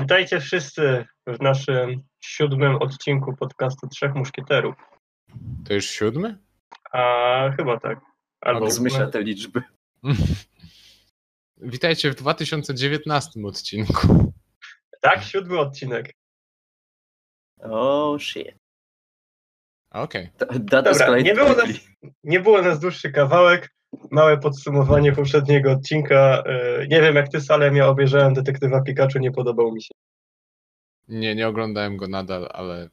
Witajcie wszyscy w naszym siódmym odcinku podcastu Trzech Muszkieterów. To już siódmy? A chyba tak. Albo Zmyśla te liczby. Witajcie w 2019 odcinku. tak, siódmy odcinek. Oh shit. Okej. Data Dobra, nie było, nas, quickly. nie było nas dłuższy kawałek. Małe podsumowanie poprzedniego odcinka. E, Nie wiem jak ty, Salem, ja obejrzałem Detektywa Pikachu, nie podobał mi się. Nie, nie oglądałem go nadal, ale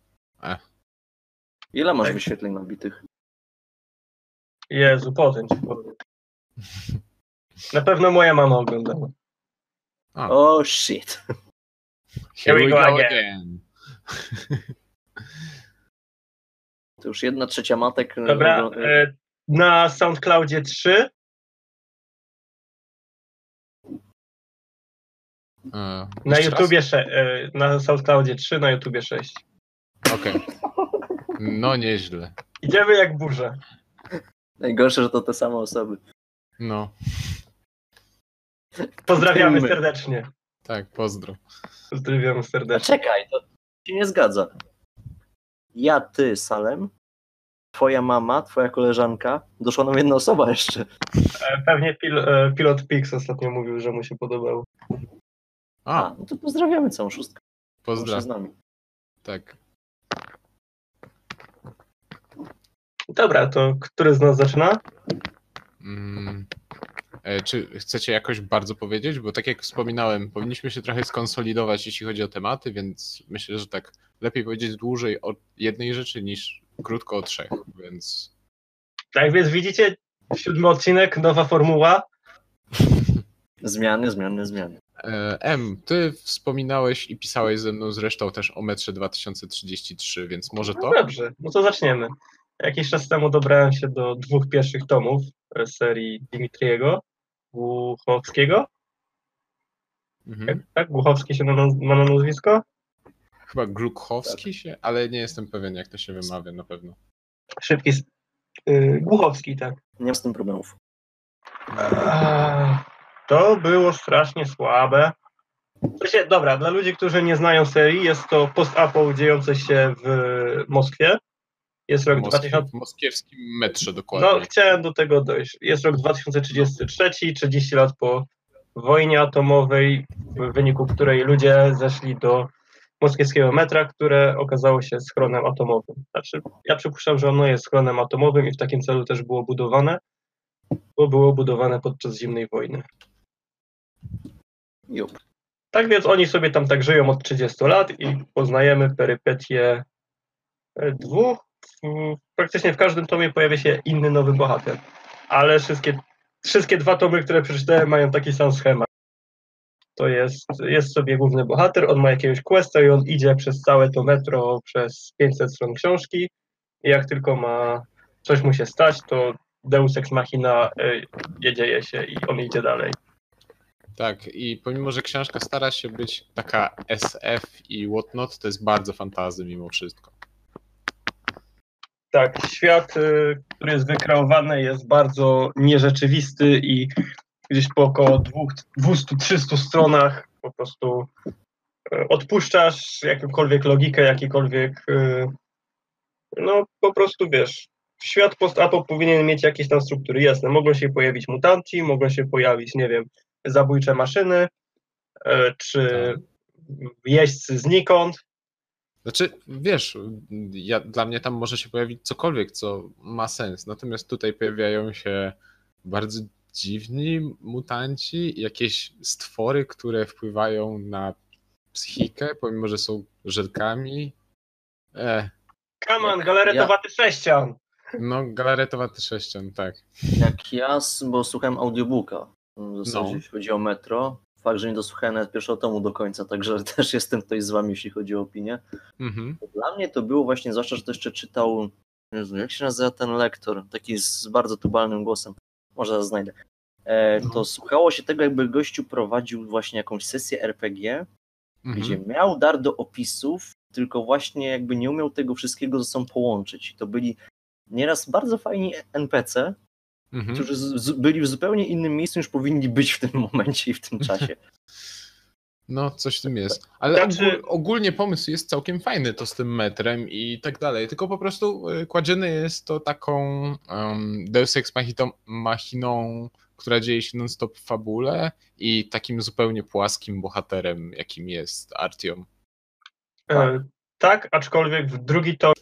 Ile masz Tak. wyświetleń nabitych? Jezu, potem ci powiem. Na pewno moja mama oglądała. a, Oh shit. here we go again. again. To już jedna trzecia matek. e, Dobra, e, na SoundCloudzie 3, E, na jeszcze raz? YouTubie sze- e, na SoundCloudzie 3, na YouTubie 6. Okej. No nieźle. Idziemy jak burza. Najgorsze, że to te same osoby. No, Pozdrawiamy My. serdecznie. tak, pozdro. Pozdrawiamy A serdecznie. czekaj, to się nie zgadza. Ja, ty, Salem, twoja mama, twoja koleżanka, doszła nam jedna osoba jeszcze. E, Pewnie pil, e, pilot Pix ostatnio mówił, że mu się podobało. A, A, no to pozdrawiamy całą szóstkę. Pozdrawiam. z nami. Tak. Dobra, to który z nas zaczyna? Mm. E, Czy chcecie jakoś bardzo powiedzieć? Bo tak jak wspominałem, powinniśmy się trochę skonsolidować, jeśli chodzi o tematy, więc myślę, że tak lepiej powiedzieć dłużej o jednej rzeczy niż krótko o trzech, więc Tak więc widzicie, siódmy odcinek, nowa formuła. Zmiany, zmiany, zmiany. E, M, ty wspominałeś i pisałeś ze mną zresztą też o metrze 2033, więc może No to? dobrze, no to zaczniemy. Jakiś czas temu dobrałem się do dwóch pierwszych tomów e, serii Dimitriego Głuchowskiego. Mhm. Tak? Głuchowski się ma na, ma na nazwisko? Chyba Glukowski się, ale nie jestem pewien, jak to się wymawia na pewno. Szybki. y, Głuchowski, tak. Nie mam z tym problemów. Eee, To było strasznie słabe. Sensie, dobra, dla ludzi, którzy nie znają serii, jest to post-apo dziejące się w Moskwie. Jest rok W, Moskwie, 2000. w moskiewskim metrze dokładnie. No, chciałem do tego dojść. Jest rok 2033, 30 lat po wojnie atomowej, w wyniku której ludzie zeszli do moskiewskiego metra, które okazało się schronem atomowym. Znaczy, ja przypuszczam, że ono jest schronem atomowym i w takim celu też było budowane, bo było budowane podczas zimnej wojny. Jup. Tak więc oni sobie tam tak żyją od 30 lat i poznajemy perypetie e, dwóch. Praktycznie w każdym tomie pojawia się inny nowy bohater. Ale wszystkie, wszystkie dwa tomy, które przeczytałem, mają taki sam schemat. To jest, jest sobie główny bohater, on ma jakiegoś questa i on idzie przez całe to metro, przez 500 stron książki. I jak tylko ma coś mu się stać, to Deus Ex Machina y, dzieje się i on idzie dalej. Tak, i pomimo, że książka stara się być taka SF i whatnot, to jest bardzo fantazy mimo wszystko. Tak, świat, y, który jest wykreowany, jest bardzo nierzeczywisty i gdzieś po około dwóch- 200-300 stronach po prostu y, odpuszczasz jakąkolwiek logikę, jakikolwiek. y, No po prostu wiesz. Świat post-apo powinien mieć jakieś tam struktury jasne. Mogą się pojawić mutanci, mogą się pojawić, nie wiem, zabójcze maszyny, y, czy jeźdźcy znikąd. Znaczy, wiesz, ja, dla mnie tam może się pojawić cokolwiek, co ma sens. Natomiast tutaj pojawiają się bardzo dziwni mutanci, jakieś stwory, które wpływają na psychikę, pomimo, że są żelkami. E, Come on, galaretowaty sześcian. no, galaretowaty sześcian, tak. Jak ja, bo słuchałem audiobooka, w zasadzie No. jeśli chodzi o metro. Fakt, że nie dosłuchałem nawet pierwszego tomu do końca, także też jestem tutaj z wami, jeśli chodzi o opinię. Mhm. Dla mnie to było właśnie, zwłaszcza, że to jeszcze czytał, jak się nazywa ten lektor, taki z bardzo tubalnym głosem, może znajdę. E, to No. słuchało się tego, jakby gościu prowadził właśnie jakąś sesję RPG, gdzie Mhm. miał dar do opisów, tylko właśnie jakby nie umiał tego wszystkiego ze sobą połączyć. I to byli nieraz bardzo fajni NPC, Mhm. którzy z, z, byli w zupełnie innym miejscu niż powinni być w tym momencie i w tym czasie. No, coś w tym jest. Ale ogól, ogólnie pomysł jest całkiem fajny, to z tym metrem i tak dalej. Tylko po prostu y, kładziony jest to taką um, Deus Ex Machiną, machiną, która dzieje się non-stop w fabule i takim zupełnie płaskim bohaterem, jakim jest Artyom. E, tak, aczkolwiek w drugi to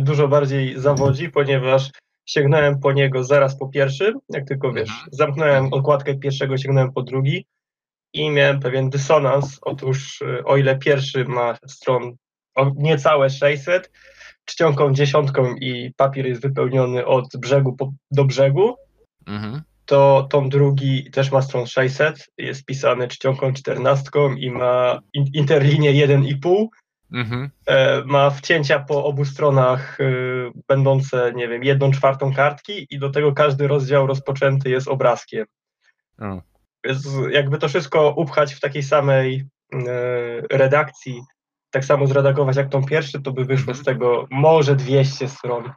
dużo bardziej zawodzi, ponieważ sięgnąłem po niego zaraz po pierwszym, jak tylko wiesz, Mhm. zamknąłem okładkę pierwszego, sięgnąłem po drugi i miałem pewien dysonans. Otóż e, o ile pierwszy ma stron niecałe 600, czcionką dziesiątką i papier jest wypełniony od brzegu po, do brzegu, Mhm. to tom drugi też ma stron 600, jest pisany czcionką czternastką i ma in, interlinię 1,5 Mhm. e, ma wcięcia po obu stronach e, będące, nie wiem, jedną czwartą kartki i do tego każdy rozdział rozpoczęty jest obrazkiem. O. Jakby to wszystko upchać w takiej samej e, redakcji, tak samo zredagować jak tą pierwszy, to by wyszło z tego może 200 stron.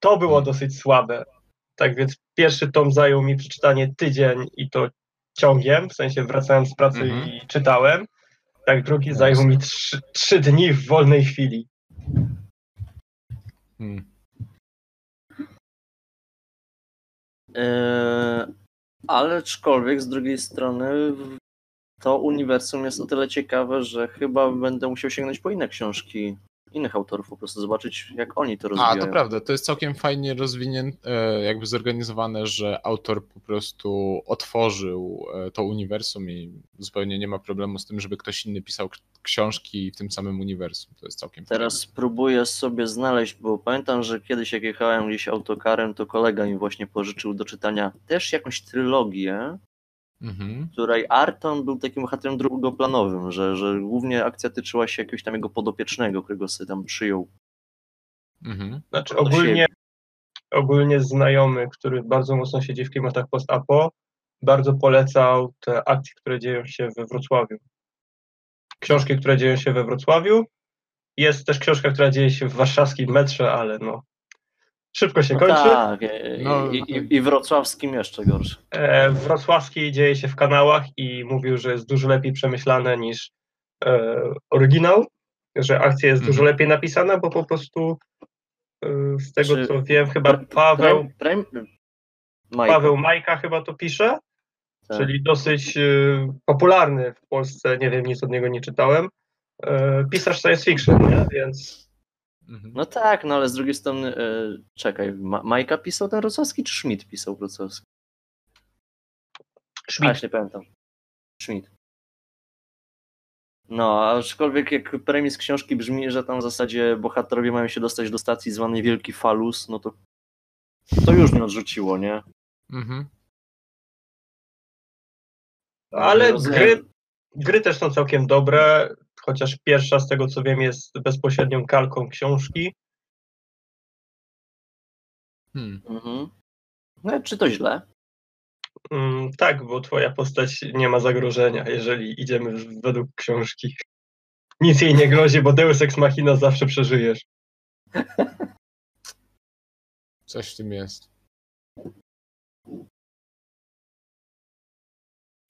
To było dosyć słabe. Tak więc pierwszy tom zajął mi przeczytanie tydzień i to ciągiem, w sensie wracałem z pracy Mhm. i czytałem. Tak drugi Jasne. zajął mi trzy, trzy dni w wolnej chwili. Hmm. Eee, ale aczkolwiek z drugiej strony to uniwersum jest o tyle ciekawe, że chyba będę musiał sięgnąć po inne książki innych autorów, po prostu zobaczyć jak oni to A, rozwijają. to prawda, to jest całkiem fajnie rozwinięte, jakby zorganizowane, że autor po prostu otworzył e, to uniwersum i zupełnie nie ma problemu z tym, żeby ktoś inny pisał książki w tym samym uniwersum. To jest całkiem Teraz próbuję sobie znaleźć, bo pamiętam, że kiedyś jak jechałem gdzieś autokarem, to kolega mi właśnie pożyczył do czytania też jakąś trylogię. Mhm. której Arton był takim bohaterem drugoplanowym, że, że głównie akcja tyczyła się jakiegoś tam jego podopiecznego, którego sobie tam przyjął. Mhm. Znaczy ogólnie, ogólnie znajomy, który bardzo mocno siedzi w klimatach post-apo, bardzo polecał te akcje, które dzieją się we Wrocławiu. Książki, które dzieją się we Wrocławiu. Jest też książka, która dzieje się w warszawskim metrze, ale no szybko się No kończy. tak, i, No, i, i, i wrocławskim jeszcze gorsze. E, wrocławski dzieje się w kanałach i mówił, że jest dużo lepiej przemyślane niż e, oryginał, że akcja jest dużo Mhm. lepiej napisana, bo po prostu e, z tego Czy- co wiem, chyba Paweł, Prem, prem, Majka, Paweł Majka chyba to pisze, tak. czyli dosyć e, popularny w Polsce, nie wiem, nic od niego nie czytałem, e, pisarz science fiction, nie? więc Mhm. No tak, no ale z drugiej strony, e, czekaj, Ma, Majka pisał ten wrocławski, czy Schmidt pisał wrocławski? A, Schmidt. nie pamiętam. Schmidt. No, aczkolwiek jak premis książki brzmi, że tam w zasadzie bohaterowie mają się dostać do stacji zwanej Wielki Falus, no to to już mnie odrzuciło, nie? Mhm. ale gry, gry też są całkiem dobre, chociaż pierwsza z tego co wiem jest bezpośrednią kalką książki. Hmm. Mhm. No, czy to źle? Mm, tak, bo twoja postać nie ma zagrożenia, jeżeli idziemy według książki. Nic jej nie grozi, bo Deus Ex Machina zawsze przeżyjesz. Coś w tym jest.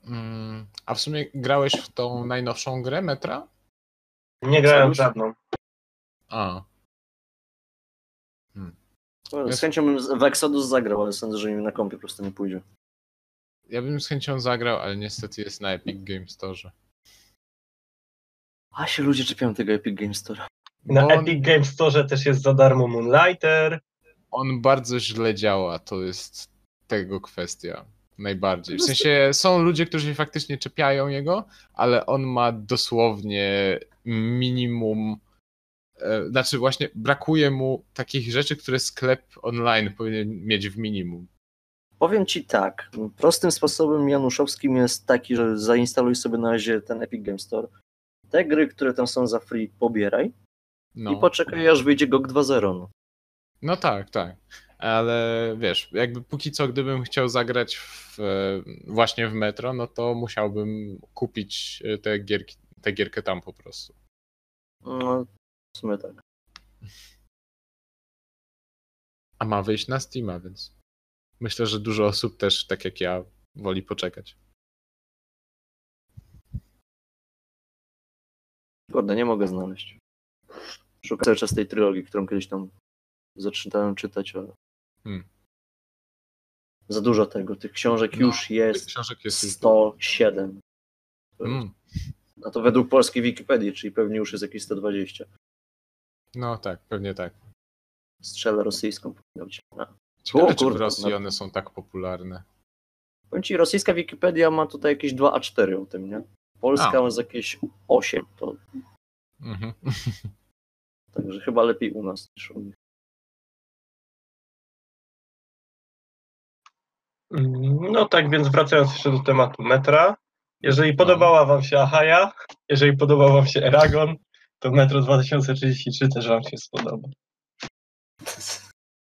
Mm, A w sumie grałeś w tą najnowszą grę Metra? Nie grałem w żadną. A, Z chęcią bym z- w Exodus zagrał, ale sądzę, że mi na kompie po prostu nie pójdzie. ja bym z chęcią zagrał, ale niestety jest na Epic Games Store. A się ludzie czepiają tego Epic Games Store. Na Bo on, Epic Games Store też jest za darmo Moonlighter. on bardzo źle działa, to jest tego kwestia. Najbardziej. W sensie są ludzie, którzy faktycznie czepiają jego, ale on ma dosłownie minimum. e, Znaczy, właśnie brakuje mu takich rzeczy, które sklep online powinien mieć w minimum. Powiem ci tak, prostym sposobem januszowskim jest taki, że zainstaluj sobie na razie ten Epic Games Store. Te gry, które tam są za free, pobieraj No. i poczekaj, aż wyjdzie GOG 2.0. No. No tak, tak. Ale wiesz, jakby póki co, gdybym chciał zagrać w, właśnie w Metro, no to musiałbym kupić e, te gierki, tę gierkę tam po prostu. no, w sumie tak. A ma wyjść na Steama, więc myślę, że dużo osób też, tak jak ja, woli poczekać. Kurde, nie mogę znaleźć. Szukam cały czas tej trylogii, którą kiedyś tam zaczynałem czytać, ale Hmm. za dużo tego. Tych książek No, już jest książek jest już 107. Mm, A to według polskiej Wikipedii, czyli pewnie już jest jakieś 120. No tak, pewnie tak. Strzelę rosyjską. powinno być. A. Ciekawe, O, czy w Rosji no. one są tak popularne. Powiem ci, rosyjska Wikipedia ma tutaj jakieś 2 A4 o tym, nie? Polska A. ma z jakieś 8, to Mhm. także chyba lepiej u nas niż u nich. No tak więc wracając jeszcze do tematu metra. Jeżeli podobała Wam się Ahaja, jeżeli podobał Wam się Eragon, to Metro 2033 też Wam się spodoba.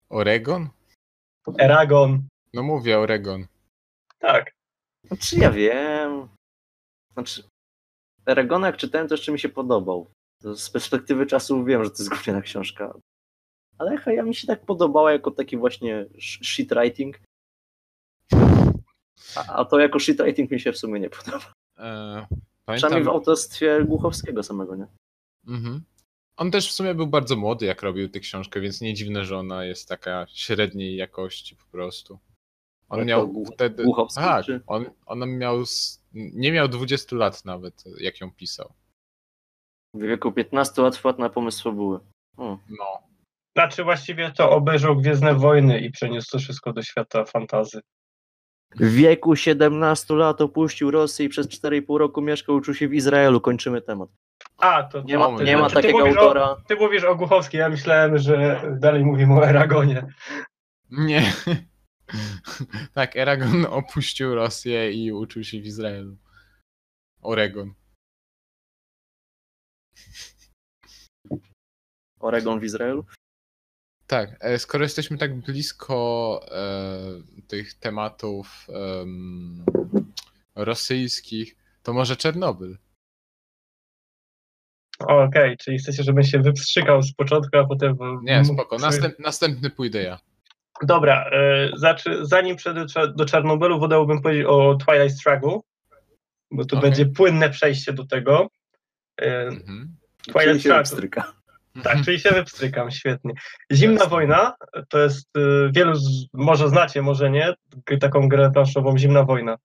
Oregon? Eragon, No mówię Oregon. tak. Znaczy ja wiem. Znaczy, Eragona jak czytałem, to jeszcze mi się podobał. To z perspektywy czasu wiem, że to jest gówniana książka. Ale Haja mi się tak podobała jako taki właśnie sh- shit writing. A, a to jako shit writing mi się w sumie nie podoba. E, Przynajmniej w autorstwie Głuchowskiego samego, nie? mhm. On też w sumie był bardzo młody, jak robił tę książkę, więc nie dziwne, że ona jest taka średniej jakości po prostu. On miał wtedy. Głuchowski, Tak, czy- on, on miał. Nie miał 20 lat nawet, jak ją pisał. W wieku 15 lat wpadł na pomysł fabuły. O, No. Znaczy właściwie to obejrzał Gwiezdne Wojny i przeniósł to wszystko do świata fantazy. W wieku 17 lat opuścił Rosję i przez 4,5 roku mieszkał, uczył się w Izraelu. Kończymy temat. A, to Nie ma, ty- nie ma znaczy, ty takiego mówisz autora. O, ty mówisz o Głuchowskiej, ja myślałem, że dalej mówimy o Eragonie. Nie. tak, Eragon opuścił Rosję i uczył się w Izraelu. Oregon. Oregon w Izraelu? Tak, e, skoro jesteśmy tak blisko e, tych tematów em, rosyjskich, to może Czernobyl. Okej, czyli chcecie, żebym się wypstrzykał z początku, a potem... Nie, spoko. Następ, następny pójdę ja. Dobra, e, znaczy, zanim przejdę do- Czarnobylu, wolałbym powiedzieć o Twilight Struggle, bo tu Okej. będzie płynne przejście do tego. E, Mhm. Czyli Twilight się Struggle. Tak, czyli się wypstrykam, świetnie. Zimna Jasne. wojna to jest, y, wielu z, może znacie, może nie, taką grę planszową Zimna wojna.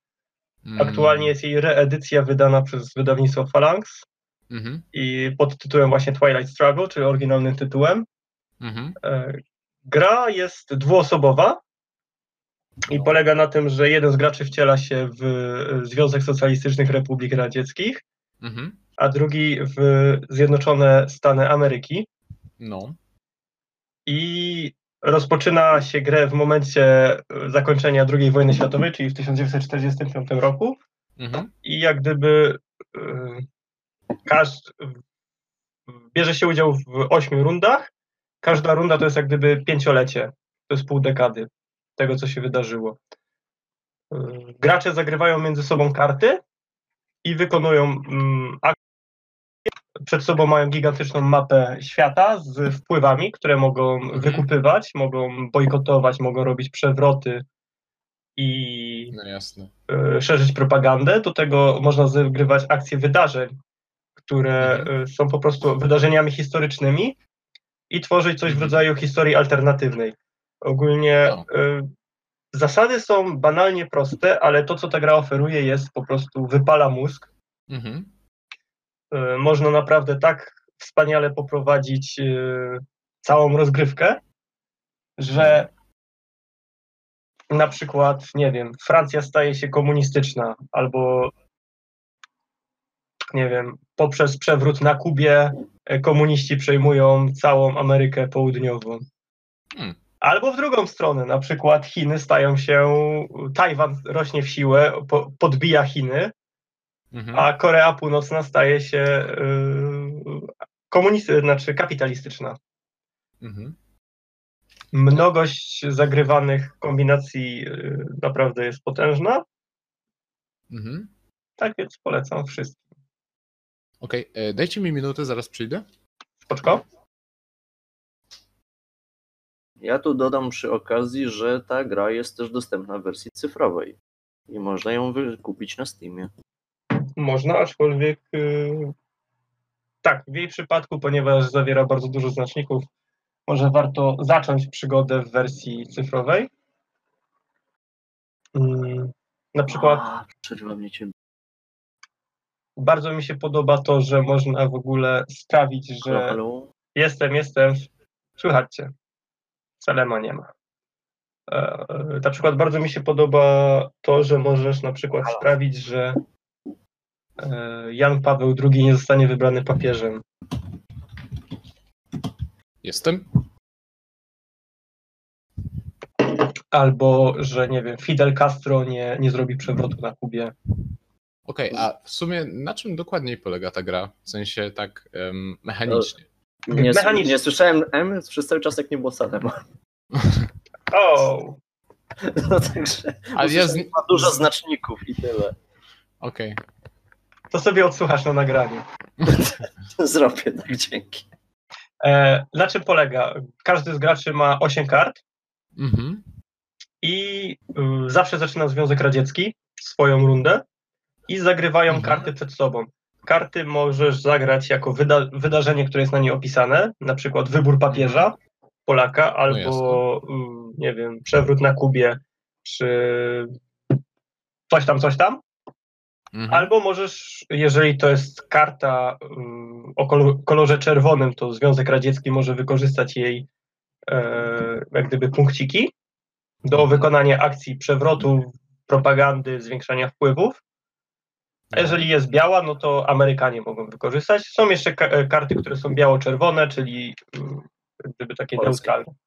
Mm. Aktualnie jest jej reedycja wydana przez wydawnictwo Phalanx Mhm. i pod tytułem właśnie Twilight Struggle, czyli oryginalnym tytułem. Mhm. E, Gra jest dwuosobowa i polega na tym, że jeden z graczy wciela się w e, Związek Socjalistycznych Republik Radzieckich, Mhm. A drugi w Zjednoczone Stany Ameryki. No. i rozpoczyna się grę w momencie e, zakończenia II wojny światowej, czyli w 1945 roku Mhm. i jak gdyby e, każdy bierze się udział w ośmiu rundach. Każda runda to jest jak gdyby pięciolecie, to jest pół dekady tego, co się wydarzyło. E, Gracze zagrywają między sobą karty i wykonują mm. Przed sobą mają gigantyczną mapę świata z wpływami, które mogą Mhm. wykupywać, mogą bojkotować, mogą robić przewroty i No e, szerzyć propagandę. Do tego można zagrywać akcje wydarzeń, które Mhm. e, są po prostu wydarzeniami historycznymi i tworzyć coś w Mhm. rodzaju historii alternatywnej. Ogólnie No. e, zasady są banalnie proste, ale to, co ta gra oferuje, jest po prostu wypala mózg. Mhm. E, Można naprawdę tak wspaniale poprowadzić e, całą rozgrywkę, że na przykład, nie wiem, Francja staje się komunistyczna, albo nie wiem, poprzez przewrót na Kubie e, komuniści przejmują całą Amerykę Południową. Hmm. Albo w drugą stronę, na przykład Chiny stają się, Tajwan rośnie w siłę, po, podbija Chiny, Mhm. a Korea Północna staje się yy, komunisty, znaczy kapitalistyczna. Mhm. Mnogość zagrywanych kombinacji yy, naprawdę jest potężna, Mhm. tak więc polecam wszystkim. Okej, e, dajcie mi minutę, zaraz przyjdę. Spoczko? Ja tu dodam przy okazji, że ta gra jest też dostępna w wersji cyfrowej i można ją wykupić na Steamie. Można, aczkolwiek yy, tak, w jej przypadku, ponieważ zawiera bardzo dużo znaczników, może warto zacząć przygodę w wersji cyfrowej. Mm, Na przykład A, mnie bardzo mi się podoba to, że można w ogóle sprawić, Halo, że halo? jestem, jestem, słychać cię. Salema nie ma. E, Na przykład bardzo mi się podoba to, że możesz na przykład sprawić, że Jan Paweł II nie zostanie wybrany papieżem. Jestem? Albo, że nie wiem, Fidel Castro nie, nie zrobi przewrotu na Kubie. Okej, a w sumie na czym dokładniej polega ta gra? W sensie tak em, mechanicznie. Nie, Mechanicznie. nie słyszałem M przez cały czas, jak nie było Salema. O! No także. Ale ja z... Ma dużo znaczników i tyle. Okej. To sobie odsłuchasz na nagraniu. Zrobię tak, dzięki. E, na czym polega? Każdy z graczy ma 8 kart Mhm. i y, zawsze zaczyna Związek Radziecki swoją rundę i zagrywają Mhm. karty przed sobą. Karty możesz zagrać jako wyda wydarzenie, które jest na nie opisane, na przykład wybór papieża Polaka albo y, nie wiem, przewrót na Kubie czy coś tam, coś tam. Mhm. Albo możesz, jeżeli to jest karta ym, o kolo- kolorze czerwonym, to Związek Radziecki może wykorzystać jej e, jak gdyby punkciki do wykonania akcji przewrotu, propagandy, zwiększania wpływów. A jeżeli jest biała, no to Amerykanie mogą wykorzystać. Są jeszcze ka- e, karty, które są biało-czerwone, czyli jak gdyby takie Polskie. neutralne.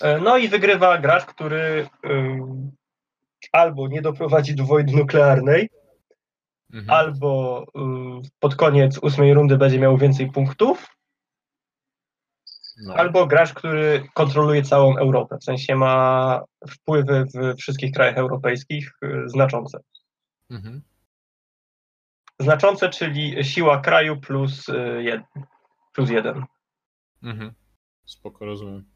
E, No i wygrywa gracz, który albo nie doprowadzi do wojny nuklearnej, Mhm. albo y, pod koniec ósmej rundy będzie miał więcej punktów, No. albo gracz, który kontroluje całą Europę, w sensie ma wpływy w wszystkich krajach europejskich y, znaczące. Mhm. Znaczące, czyli siła kraju plus y, jeden. Plus jeden. Mhm. Spoko, rozumiem.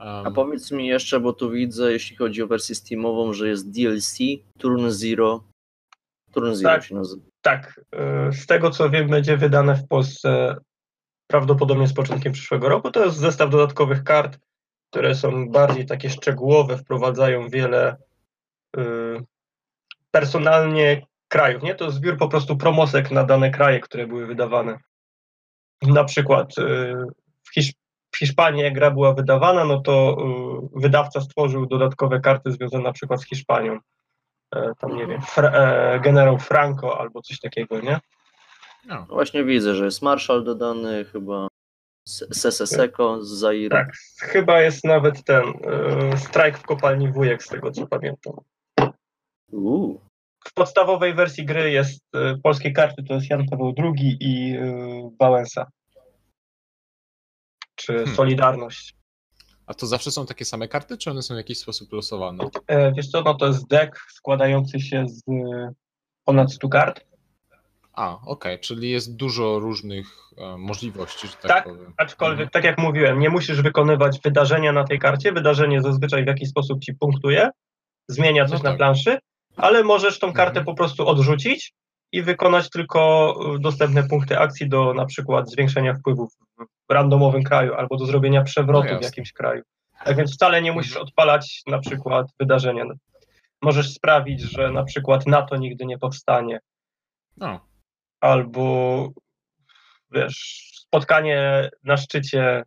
Um, A powiedz mi jeszcze, bo tu widzę, jeśli chodzi o wersję Steamową, że jest DLC Turn Zero. Turn Zero Tak. się nazywa. Tak, y, z tego co wiem, będzie wydane w Polsce prawdopodobnie z początkiem przyszłego roku. To jest zestaw dodatkowych kart, które są bardziej takie szczegółowe, wprowadzają wiele y, personalnie krajów. Nie? To jest zbiór po prostu promosek na dane kraje, które były wydawane. Na przykład y, w, Hisz w Hiszpanii jak gra była wydawana, no to y, wydawca stworzył dodatkowe karty związane na przykład z Hiszpanią. E, tam nie wiem, Fra e, generał Franco albo coś takiego, nie? no. No właśnie widzę, że jest Marshall dodany, chyba S- Sese Seko z Zairu. Tak, chyba jest nawet ten e, strajk w kopalni wujek, z tego co pamiętam. Uuu, W podstawowej wersji gry jest e, polskie karty, to jest Jan Paweł II i e, Wałęsa. Czy Hmm. Solidarność. A to zawsze są takie same karty, czy one są w jakiś sposób losowane? E, wiesz co, no to jest deck składający się z e, ponad 100 kart. A, okej, czyli jest dużo różnych e, możliwości, że tak, Tak, powiem. Aczkolwiek, tak jak mówiłem, nie musisz wykonywać wydarzenia na tej karcie. Wydarzenie zazwyczaj w jakiś sposób ci punktuje, zmienia coś No na tak. planszy, ale możesz tą kartę Mhm. po prostu odrzucić i wykonać tylko y, dostępne punkty akcji do na przykład zwiększenia wpływów w randomowym kraju albo do zrobienia przewrotu No w jakimś kraju. Tak więc wcale nie musisz Mhm. odpalać na przykład wydarzenia. Możesz sprawić, że na przykład NATO nigdy nie powstanie, No, albo wiesz, spotkanie na szczycie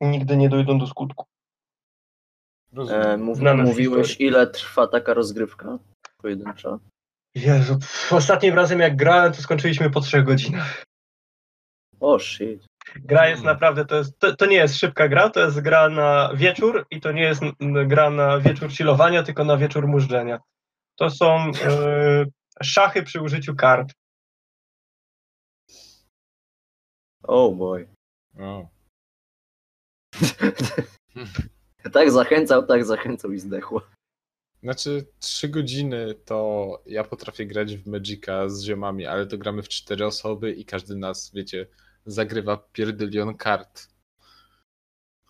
nigdy nie dojdą do skutku. e, mów, mówiłeś historii. ile trwa taka rozgrywka pojedyncza? Jezu, pff, ostatnim razem jak grałem, to skończyliśmy po trzech godzinach. O shit. Gra jest Mm. naprawdę, to, jest, to, to nie jest szybka gra, to jest gra na wieczór i to nie jest n- gra na wieczór chillowania, tylko na wieczór mużdżenia. To są e, szachy przy użyciu kart. Oh boy. O. Tak zachęcał, tak zachęcał i zdechło. Znaczy, trzy godziny to ja potrafię grać w Magica z ziomami, ale to gramy w cztery osoby i każdy nas, wiecie, zagrywa pierdylion kart.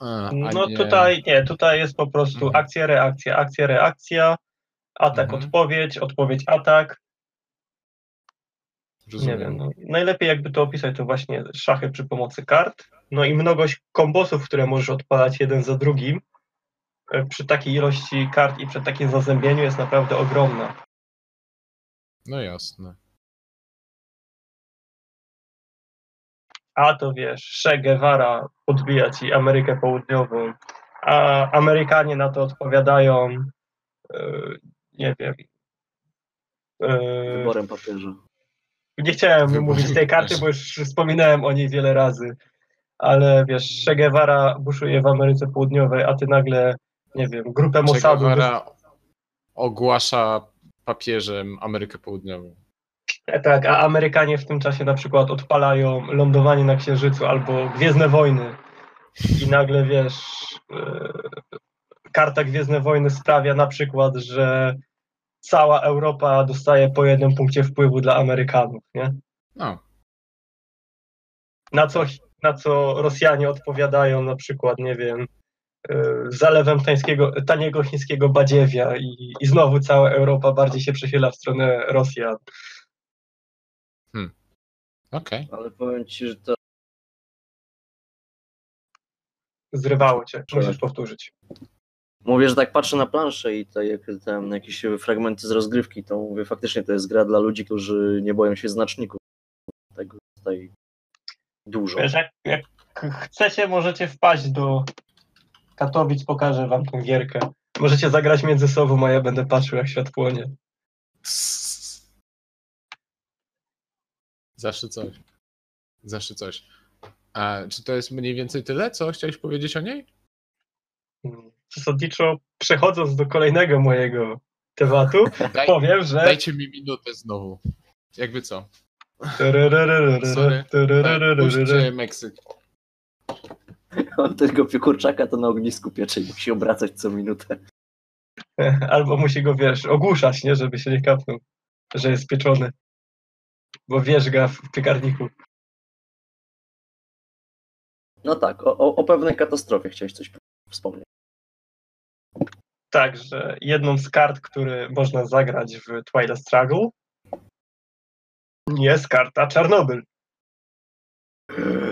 A, a No nie- tutaj nie, tutaj jest po prostu Mhm. akcja, reakcja, akcja, reakcja, atak, Mhm. odpowiedź, odpowiedź, atak. Rozumiem. Nie wiem. No, najlepiej jakby to opisać, to właśnie szachy przy pomocy kart. No i mnogość kombosów, które możesz odpalać jeden za drugim przy takiej ilości kart i przy takim zazębieniu jest naprawdę ogromna. No jasne. A to wiesz, Che Guevara podbija ci Amerykę Południową, a Amerykanie na to odpowiadają, e, nie wiem. e, Wyborem papieża. Nie chciałem Wyborem mówić tej karty, bo już wspominałem o niej wiele razy. Ale wiesz, Che Guevara buszuje w Ameryce Południowej, a ty nagle, nie wiem, grupę Mossadu. Ogłasza papieżem Amerykę Południową. E, Tak, a Amerykanie w tym czasie na przykład odpalają lądowanie na Księżycu albo Gwiezdne Wojny. I nagle wiesz, e, karta Gwiezdne Wojny sprawia na przykład, że cała Europa dostaje po jednym punkcie wpływu dla Amerykanów, nie? No, Na co, na co Rosjanie odpowiadają na przykład, nie wiem, zalewem tańskiego, taniego chińskiego badziewia i, i znowu cała Europa bardziej się przechyla w stronę Rosjan. okej. Ale powiem ci, że to Zrywało cię, musisz powtórzyć. Mówię, że tak patrzę na planszę i tutaj jak tam jakieś fragmenty z rozgrywki, to mówię, faktycznie to jest gra dla ludzi, którzy nie boją się znaczników. Tego tutaj dużo. Wiesz, jak, jak chcecie, możecie wpaść do Katowic, pokażę wam tą gierkę. Możecie zagrać między sobą, a ja będę patrzył, jak świat płonie. Zawsze coś. Zawsze coś. A czy to jest mniej więcej tyle, co chciałeś powiedzieć o niej? Hmm. Zasadniczo, przechodząc do kolejnego mojego tematu, Daj, powiem, że... dajcie mi minutę znowu. Jakby co? Sorry. Tak, puśćcie Meksyk. On tego kurczaka to na ognisku piecze i musi obracać co minutę. Albo musi go, wiesz, ogłuszać, nie? Żeby się nie kapnął, że jest pieczony. Bo wierzga w piekarniku. No tak, o, o, o pewnej katastrofie chciałeś coś wspomnieć. Tak, że jedną z kart, które można zagrać w Twilight Struggle jest karta Czarnobyl.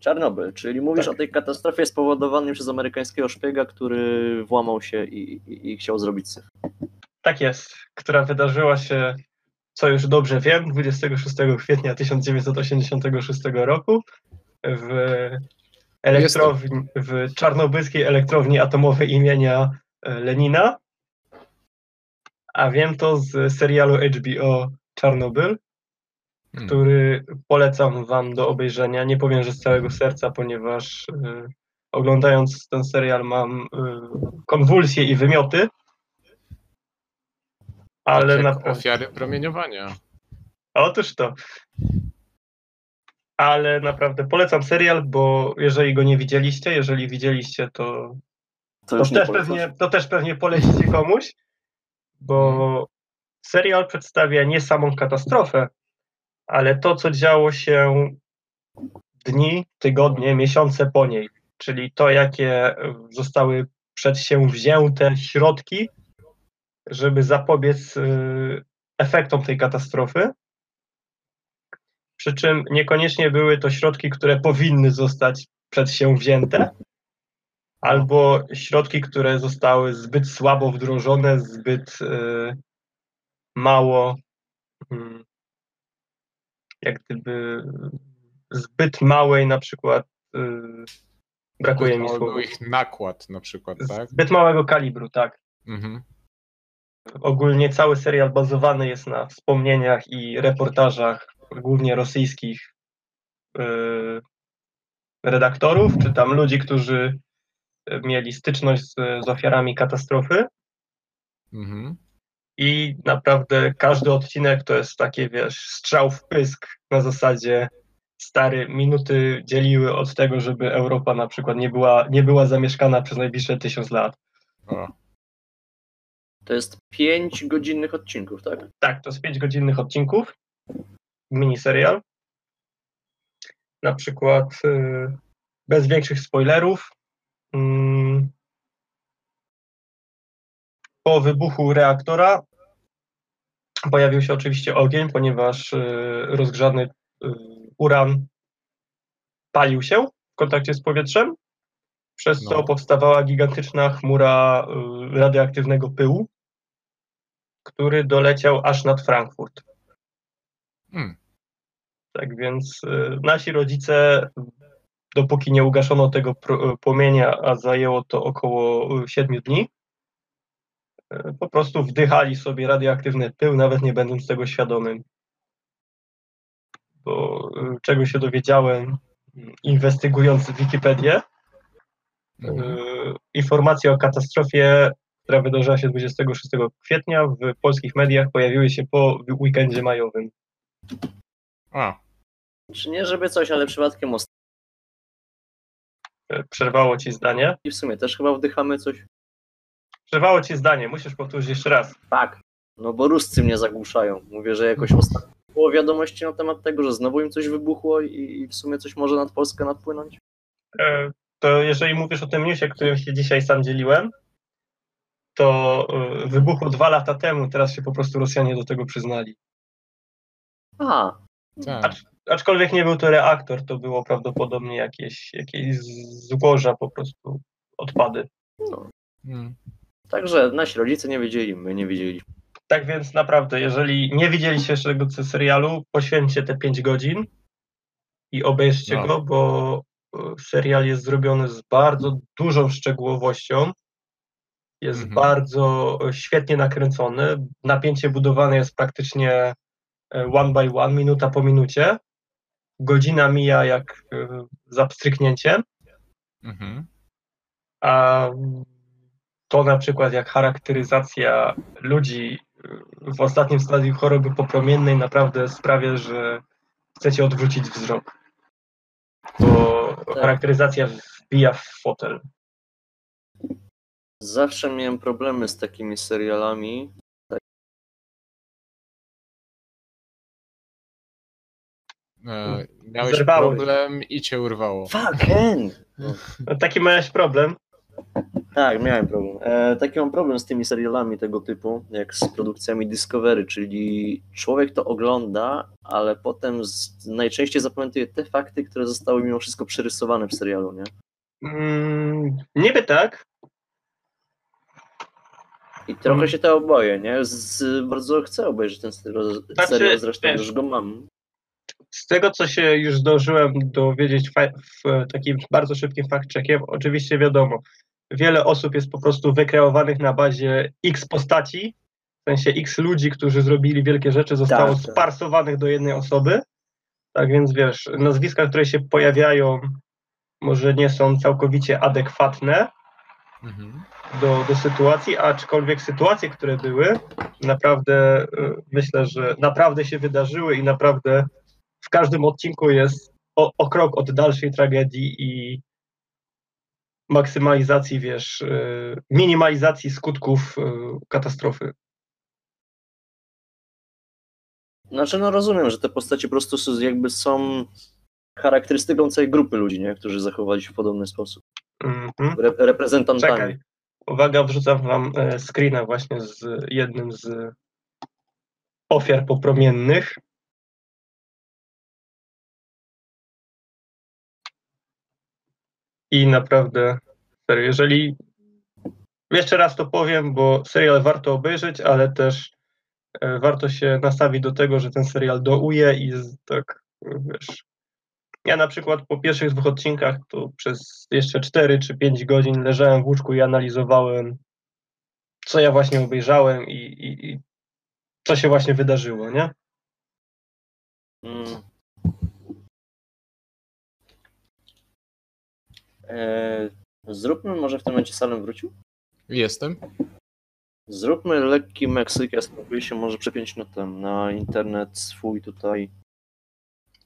Czarnobyl, czyli mówisz Tak. o tej katastrofie spowodowanej przez amerykańskiego szpiega, który włamał się i, i, i chciał zrobić syf. Tak jest, która wydarzyła się, co już dobrze wiem, 26 kwietnia 1986 roku w elektrowni, w czarnobylskiej elektrowni atomowej imienia e, Lenina. A wiem to z serialu HBO Czarnobyl. Który polecam wam do obejrzenia. Nie powiem, że z całego serca, ponieważ y, oglądając ten serial mam y, konwulsje i wymioty. Ale Tak jak naprawdę. Ofiary promieniowania. Otóż to. Ale naprawdę polecam serial, bo jeżeli go nie widzieliście, jeżeli widzieliście, to, To to, też, pewnie, to też pewnie polecicie komuś, bo serial przedstawia nie samą katastrofę, ale to, co działo się dni, tygodnie, miesiące po niej, czyli to, jakie zostały przedsięwzięte środki, żeby zapobiec y, efektom tej katastrofy. Przy czym niekoniecznie były to środki, które powinny zostać przedsięwzięte, albo środki, które zostały zbyt słabo wdrożone, zbyt y, mało, mm, jak gdyby zbyt małej na przykład, y, brakuje mi Był ich nakład na przykład, tak? zbyt małego kalibru, tak. Mhm. Ogólnie cały serial bazowany jest na wspomnieniach i reportażach, głównie rosyjskich yy, redaktorów, czy tam ludzi, którzy y, mieli styczność z, z ofiarami katastrofy. Mhm. I naprawdę każdy odcinek to jest takie, wiesz, strzał w pysk na zasadzie stary, minuty dzieliły od tego, żeby Europa na przykład nie była, nie była zamieszkana przez najbliższe tysiąc lat. O, To jest 5 godzinnych odcinków, tak? Tak, to jest 5 godzinnych odcinków, miniserial. Na przykład y, bez większych spoilerów. mm, Po wybuchu reaktora pojawił się oczywiście ogień, ponieważ y, rozgrzany y, uran palił się w kontakcie z powietrzem, przez co No. powstawała gigantyczna chmura y, radioaktywnego pyłu, który doleciał aż nad Frankfurt. Hmm. Tak więc nasi rodzice, dopóki nie ugaszono tego płomienia, a zajęło to około 7 dni, po prostu wdychali sobie radioaktywny pył, nawet nie będąc tego świadomym. Bo y, czego się dowiedziałem, y, inwestygując Wikipedię, Mhm. y, informacje o katastrofie, która wydarzyła się 26 kwietnia w polskich mediach, pojawiły się po weekendzie majowym. O, Czy nie żeby coś, ale przypadkiem ostatnio Przerwało ci zdanie. w sumie też chyba wdychamy coś. Przerwało ci zdanie, musisz powtórzyć jeszcze raz. Tak. No bo Ruscy mnie zagłuszają. Mówię, że jakoś ostatnio było wiadomości na temat tego, że znowu im coś wybuchło i, i w sumie coś może nad Polskę nadpłynąć. E, To jeżeli mówisz o tym newsie, którym się dzisiaj sam dzieliłem, to e, wybuchło dwa lata temu, teraz się po prostu Rosjanie do tego przyznali. Aha, tak. Aczkolwiek nie był to reaktor, to było prawdopodobnie jakieś, jakieś złoża po prostu, odpady. no. Mm. Także nasi rodzice nie wiedzieli, my nie wiedzieliśmy. Tak więc naprawdę, jeżeli nie widzieliście jeszcze tego serialu, poświęćcie te 5 godzin i obejrzcie No. go, bo e, serial jest zrobiony z bardzo dużą szczegółowością. Jest Mhm. bardzo e, świetnie nakręcony. Napięcie budowane jest praktycznie e, one by one, minuta po minucie. Godzina mija jak za pstryknięciem, Mhm. a to na przykład jak charakteryzacja ludzi w ostatnim stadium choroby popromiennej naprawdę sprawia, że chcecie odwrócić wzrok. Bo charakteryzacja wbija w fotel. Zawsze miałem problemy z takimi serialami. E, miałeś Zerwało się. problem i cię urwało. Fuck! No, taki miałeś problem. Tak, miałem problem. E, taki mam problem z tymi serialami tego typu, jak z produkcjami Discovery, czyli człowiek to ogląda, ale potem z, najczęściej zapamiętuje te fakty, które zostały mimo wszystko przerysowane w serialu, nie? Mm, niby tak. I trochę Mhm. się to oboje, nie? Z, bardzo chcę obejrzeć ten serial, Znaczy, serial zresztą wiesz, już go mam. Z tego, co się już zdążyłem dowiedzieć fa- w takim bardzo szybkim fact-checkiem, oczywiście wiadomo, wiele osób jest po prostu wykreowanych na bazie x postaci, w sensie x ludzi, którzy zrobili wielkie rzeczy, zostało Tak, tak. sparsowanych do jednej osoby. Tak więc wiesz, nazwiska, które się pojawiają, może nie są całkowicie adekwatne Mhm. do, do sytuacji, aczkolwiek sytuacje, które były, naprawdę y, myślę, że naprawdę się wydarzyły i naprawdę w każdym odcinku jest o, o krok od dalszej tragedii i maksymalizacji, wiesz, y, minimalizacji skutków y, katastrofy. Znaczy, no rozumiem, że te postacie po prostu są- jakby są charakterystyką całej grupy ludzi, nie? Którzy zachowali się w podobny sposób. Mhm. Re reprezentantami. Czekaj. Uwaga, wrzucam wam e, screena właśnie z jednym z ofiar popromiennych. I naprawdę, serio, jeżeli jeszcze raz to powiem, bo serial warto obejrzeć, ale też e, warto się nastawić do tego, że ten serial douje i tak, wiesz, ja na przykład po pierwszych dwóch odcinkach to przez jeszcze 4 czy 5 godzin leżałem w łóżku i analizowałem, co ja właśnie obejrzałem i, i, i co się właśnie wydarzyło, nie? Mm. Zróbmy może w tym momencie Salem wrócił? Jestem. Zróbmy lekki Meksyk, ja spróbuję się może przepiąć na ten, na internet swój tutaj.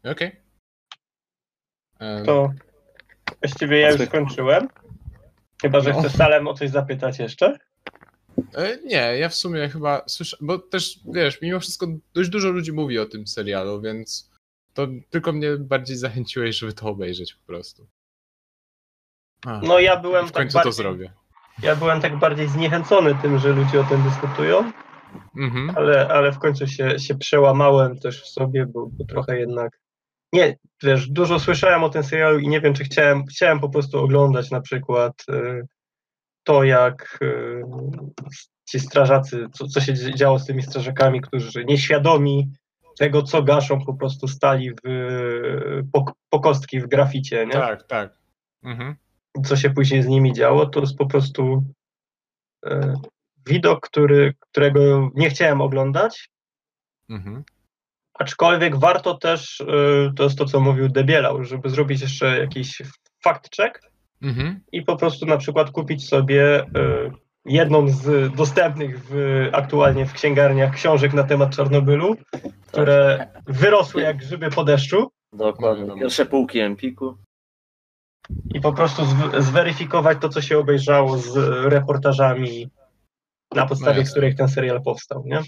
Okej. E, To właściwie ja już skończyłem. Chyba, że No. chcesz Salem o coś zapytać jeszcze? E, Nie, ja w sumie chyba słyszę, bo też wiesz, mimo wszystko dość dużo ludzi mówi o tym serialu, więc to tylko mnie bardziej zachęciłeś, żeby to obejrzeć po prostu. A, No ja byłem w tak końcu to bardziej, zrobię. ja byłem tak bardziej zniechęcony tym, że ludzie o tym dyskutują, Mhm. ale, ale w końcu się, się przełamałem też w sobie, bo, bo trochę jednak nie, wiesz, dużo słyszałem o tym serialu i nie wiem, czy chciałem, chciałem po prostu oglądać na przykład y, to, jak y, ci strażacy, co, co się działo z tymi strażakami, którzy nieświadomi tego, co gaszą, po prostu stali w, po, po kostki w graficie, nie? Tak, tak. Mhm. Co się później z nimi działo, to jest po prostu e, widok, który, którego nie chciałem oglądać, Mhm. aczkolwiek warto też, e, to jest to, co mówił Debielał, żeby zrobić jeszcze jakiś fact check Mhm. i po prostu na przykład kupić sobie e, jedną z dostępnych w, aktualnie w księgarniach książek na temat Czarnobylu, które wyrosły jak grzyby po deszczu Dokładnie. Pierwsze półki Empiku. I po prostu zw- zweryfikować to, co się obejrzało z reportażami, na podstawie jasne. których ten serial powstał, nie?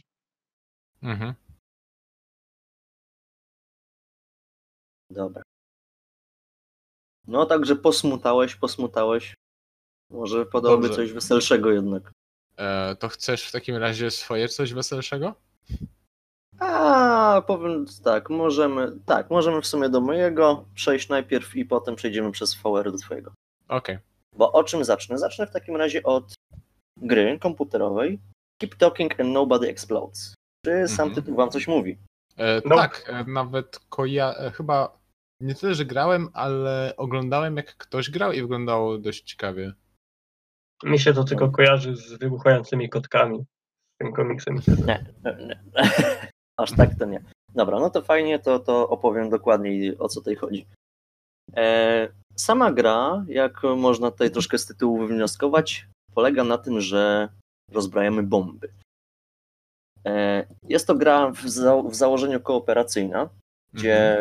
Mhm. Dobra. No także posmutałeś, posmutałeś. Może Dobrze. coś weselszego jednak. E, to chcesz w takim razie swoje coś weselszego? A, powiem tak, możemy, tak, możemy w sumie do mojego przejść najpierw i potem przejdziemy przez VR do twojego. Okej. Bo o czym zacznę? Zacznę w takim razie od gry komputerowej Keep Talking and Nobody Explodes. Czy sam Mhm. tytuł wam coś mówi? E, No. Tak, e, nawet koja... e, chyba nie tyle, że grałem, ale oglądałem jak ktoś grał i wyglądało dość ciekawie. Mi się to tylko kojarzy z wybuchającymi kotkami. Z tym komiksem. Nie, nie, nie. Aż tak to nie. Dobra, no to fajnie, to, to opowiem dokładniej o co tutaj chodzi. E, sama gra, jak można tutaj troszkę z tytułu wywnioskować, polega na tym, że rozbrajamy bomby. E, jest to gra w, za, w założeniu kooperacyjna, gdzie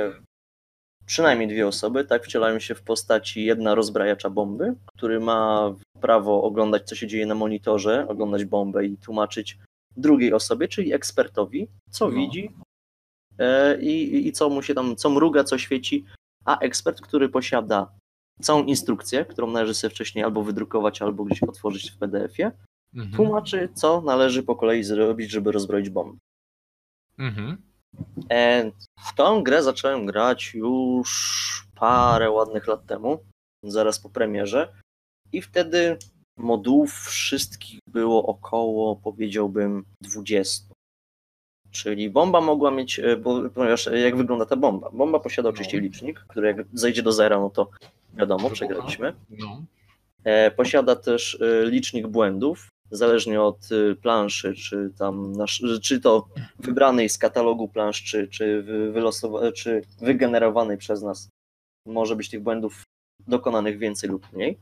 przynajmniej dwie osoby tak wcielają się w postaci jedna rozbrajacza bomby, który ma prawo oglądać, co się dzieje na monitorze, oglądać bombę i tłumaczyć drugiej osobie, czyli ekspertowi, co No. widzi e, i, i co mu się tam, co mruga, co świeci, a ekspert, który posiada całą instrukcję, którą należy sobie wcześniej albo wydrukować, albo gdzieś otworzyć w PDF-ie, Mhm. tłumaczy, co należy po kolei zrobić, żeby rozbroić bombę. Mhm. E, W tą grę zacząłem grać już parę ładnych lat temu, zaraz po premierze. I wtedy modułów wszystkich było około, powiedziałbym, 20. Czyli bomba mogła mieć, e, bo, ponieważ e, jak wygląda ta bomba? Bomba posiada oczywiście No. licznik, który jak zejdzie do zera, no to wiadomo, przegraliśmy. No. E, Posiada też licznik błędów, zależnie od planszy, czy tam nasz, czy to wybranej z katalogu plansz, czy, czy, wylosowa- czy wygenerowanej przez nas. Może być tych błędów dokonanych więcej lub mniej.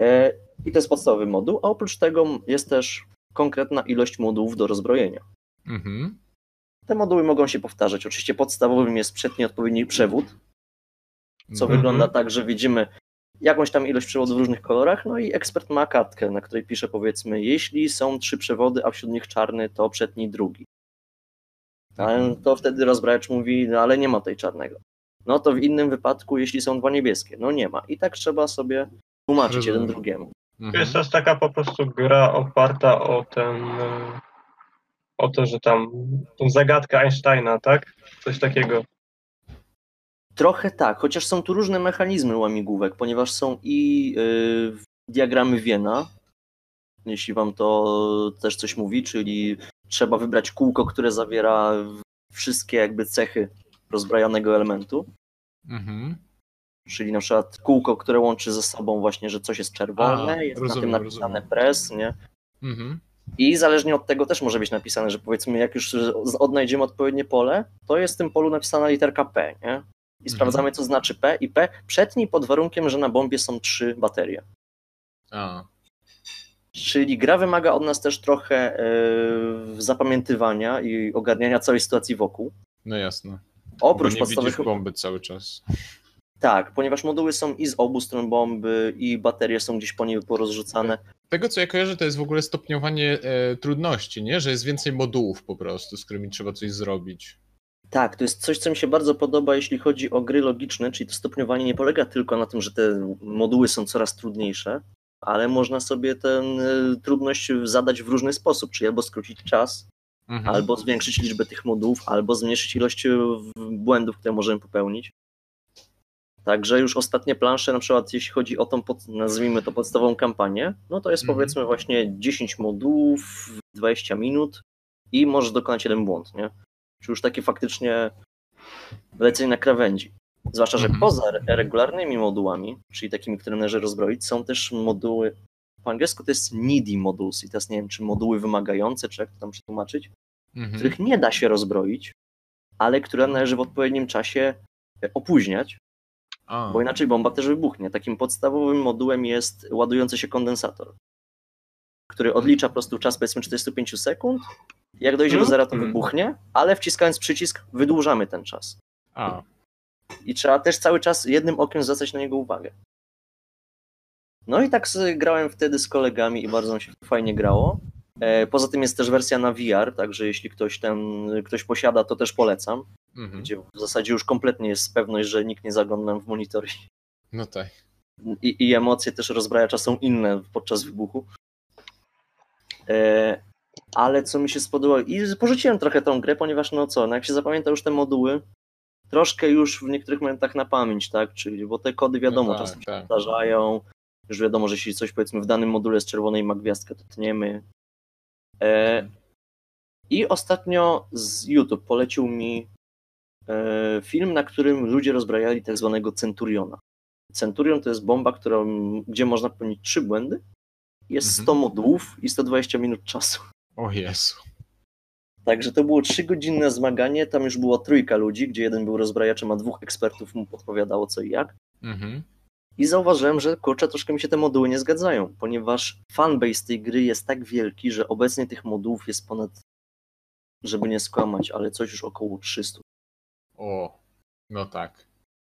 E, I to jest podstawowy moduł, a oprócz tego jest też konkretna ilość modułów do rozbrojenia. Mhm. Te moduły mogą się powtarzać. Oczywiście podstawowym jest przedni odpowiedni przewód, co Mhm. wygląda tak, że widzimy jakąś tam ilość przewodów w różnych kolorach, no i ekspert ma kartkę, na której pisze powiedzmy, jeśli są trzy przewody, a wśród nich czarny, to przetnij drugi. Ale Mhm. to wtedy rozbrajacz mówi, no ale nie ma tej czarnego. No to w innym wypadku, jeśli są dwa niebieskie, no nie ma. I tak trzeba sobie tłumaczyć Rozumiem. jeden drugiemu. To Mhm. jest też taka po prostu gra oparta o ten, e, o to, że tam tą zagadkę Einsteina, tak? Coś takiego. Trochę tak, chociaż są tu różne mechanizmy łamigłówek, ponieważ są i y, diagramy Wiena, jeśli wam to też coś mówi, czyli trzeba wybrać kółko, które zawiera wszystkie jakby cechy rozbrajanego elementu, Mhm. Czyli na przykład kółko, które łączy ze sobą właśnie, że coś jest czerwone, A, jest na rozumiem, tym napisane rozumiem. press, nie? Mhm. I zależnie od tego też może być napisane, że powiedzmy, jak już odnajdziemy odpowiednie pole, to jest w tym polu napisana literka P, nie? I Mhm. sprawdzamy, co znaczy P i P przetnij pod warunkiem, że na bombie są trzy baterie. A. Czyli gra wymaga od nas też trochę e, zapamiętywania i ogarniania całej sytuacji wokół. No jasne. Oprócz Bo nie podstawowych. bomby cały czas. Tak, ponieważ moduły są i z obu stron bomby, i baterie są gdzieś po niej porozrzucane. Tego co ja kojarzę, to jest w ogóle stopniowanie e, trudności, nie? Że jest więcej modułów po prostu, z którymi trzeba coś zrobić. Tak, to jest coś, co mi się bardzo podoba, jeśli chodzi o gry logiczne, czyli to stopniowanie nie polega tylko na tym, że te moduły są coraz trudniejsze, ale można sobie tę trudność zadać w różny sposób, czyli albo skrócić czas, Mhm. albo zwiększyć liczbę tych modułów, albo zmniejszyć ilość e, błędów, które możemy popełnić. Także już ostatnie plansze, na przykład jeśli chodzi o tą, pod, nazwijmy to podstawową kampanię, no to jest Mhm. powiedzmy właśnie 10 modułów, 20 minut i możesz dokonać jeden błąd, nie? Czy już takie faktycznie lecenie na krawędzi. Zwłaszcza, że Mhm. poza re- regularnymi modułami, czyli takimi, które należy rozbroić, są też moduły, po angielsku to jest needy modules i teraz nie wiem, czy moduły wymagające, czy jak to tam przetłumaczyć, Mhm. których nie da się rozbroić, ale które należy w odpowiednim czasie e, opóźniać, A, bo inaczej bomba też wybuchnie. Takim podstawowym modułem jest ładujący się kondensator, który odlicza po prostu czas powiedzmy 45 sekund. Jak dojdzie do zera, to Mhm. wybuchnie, ale wciskając przycisk wydłużamy ten czas. a. I trzeba też cały czas jednym okiem zwracać na niego uwagę. No i tak grałem wtedy z kolegami i bardzo nam się fajnie grało. E, Poza tym jest też wersja na VR, także jeśli ktoś ten, ktoś posiada, to też polecam, Mhm. gdzie w zasadzie już kompletnie jest pewność, że nikt nie zagląda w monitor No tak. i, i emocje też rozbrajacza są inne podczas wybuchu. E, ale co mi się spodobało, i porzuciłem trochę tą grę, ponieważ no co, no jak się zapamięta już te moduły, troszkę już w niektórych momentach na pamięć, tak, czyli, bo te kody wiadomo, no tak, czasem się tak. powtarzają, już wiadomo, że jeśli coś powiedzmy w danym module jest czerwone i ma gwiazdkę, to tniemy. E, I ostatnio z YouTube polecił mi e, film, na którym ludzie rozbrajali tak zwanego Centuriona. Centurion to jest bomba, którą, gdzie można popełnić trzy błędy. Jest Mhm. 100 modułów i 120 minut czasu. O Jezu. Także to było trzygodzinne zmaganie. Tam już było trójka ludzi, gdzie jeden był rozbrajaczem, a dwóch ekspertów mu podpowiadało co i jak. Mhm. I zauważyłem, że kurczę, troszkę mi się te moduły nie zgadzają, ponieważ fanbase tej gry jest tak wielki, że obecnie tych modułów jest ponad, żeby nie skłamać, ale coś już około 300. O, no tak.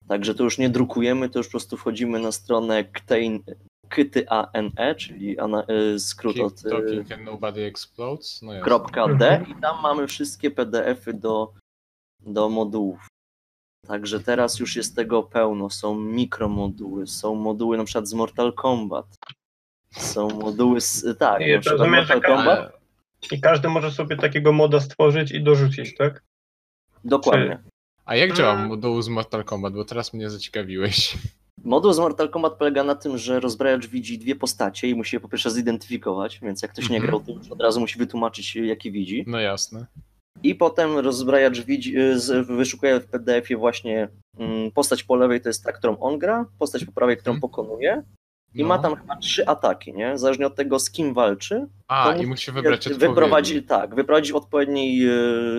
Także to już nie drukujemy, to już po prostu wchodzimy na stronę Ktain- KTANE, czyli ana, y, skrót Keep od talking and nobody explodes. No .d i tam mamy wszystkie PDF-y do, do modułów. Także teraz już jest tego pełno. Są mikromoduły, są moduły na przykład z Mortal Kombat. Są moduły z. Tak, na przykład rozumiem, Mortal ka- Kombat. I każdy może sobie takiego moda stworzyć i dorzucić, tak? Dokładnie. a jak działa Mm. moduł z Mortal Kombat? Bo teraz mnie zaciekawiłeś. Moduł z Mortal Kombat polega na tym, że rozbrajacz widzi dwie postacie i musi je po pierwsze zidentyfikować, więc jak ktoś nie Mhm. grał, to już od razu musi wytłumaczyć, jakie widzi. No jasne. I potem rozbrajacz widzi, wyszukuje w PDF-ie właśnie mm, postać po lewej to jest ta, którą on gra, postać po prawej, którą Mhm. pokonuje i No. ma tam chyba trzy ataki, nie? Zależnie od tego, z kim walczy. A, i musi wybrać wyprowadzi, odpowiedni. Tak, wyprowadzić w odpowiedniej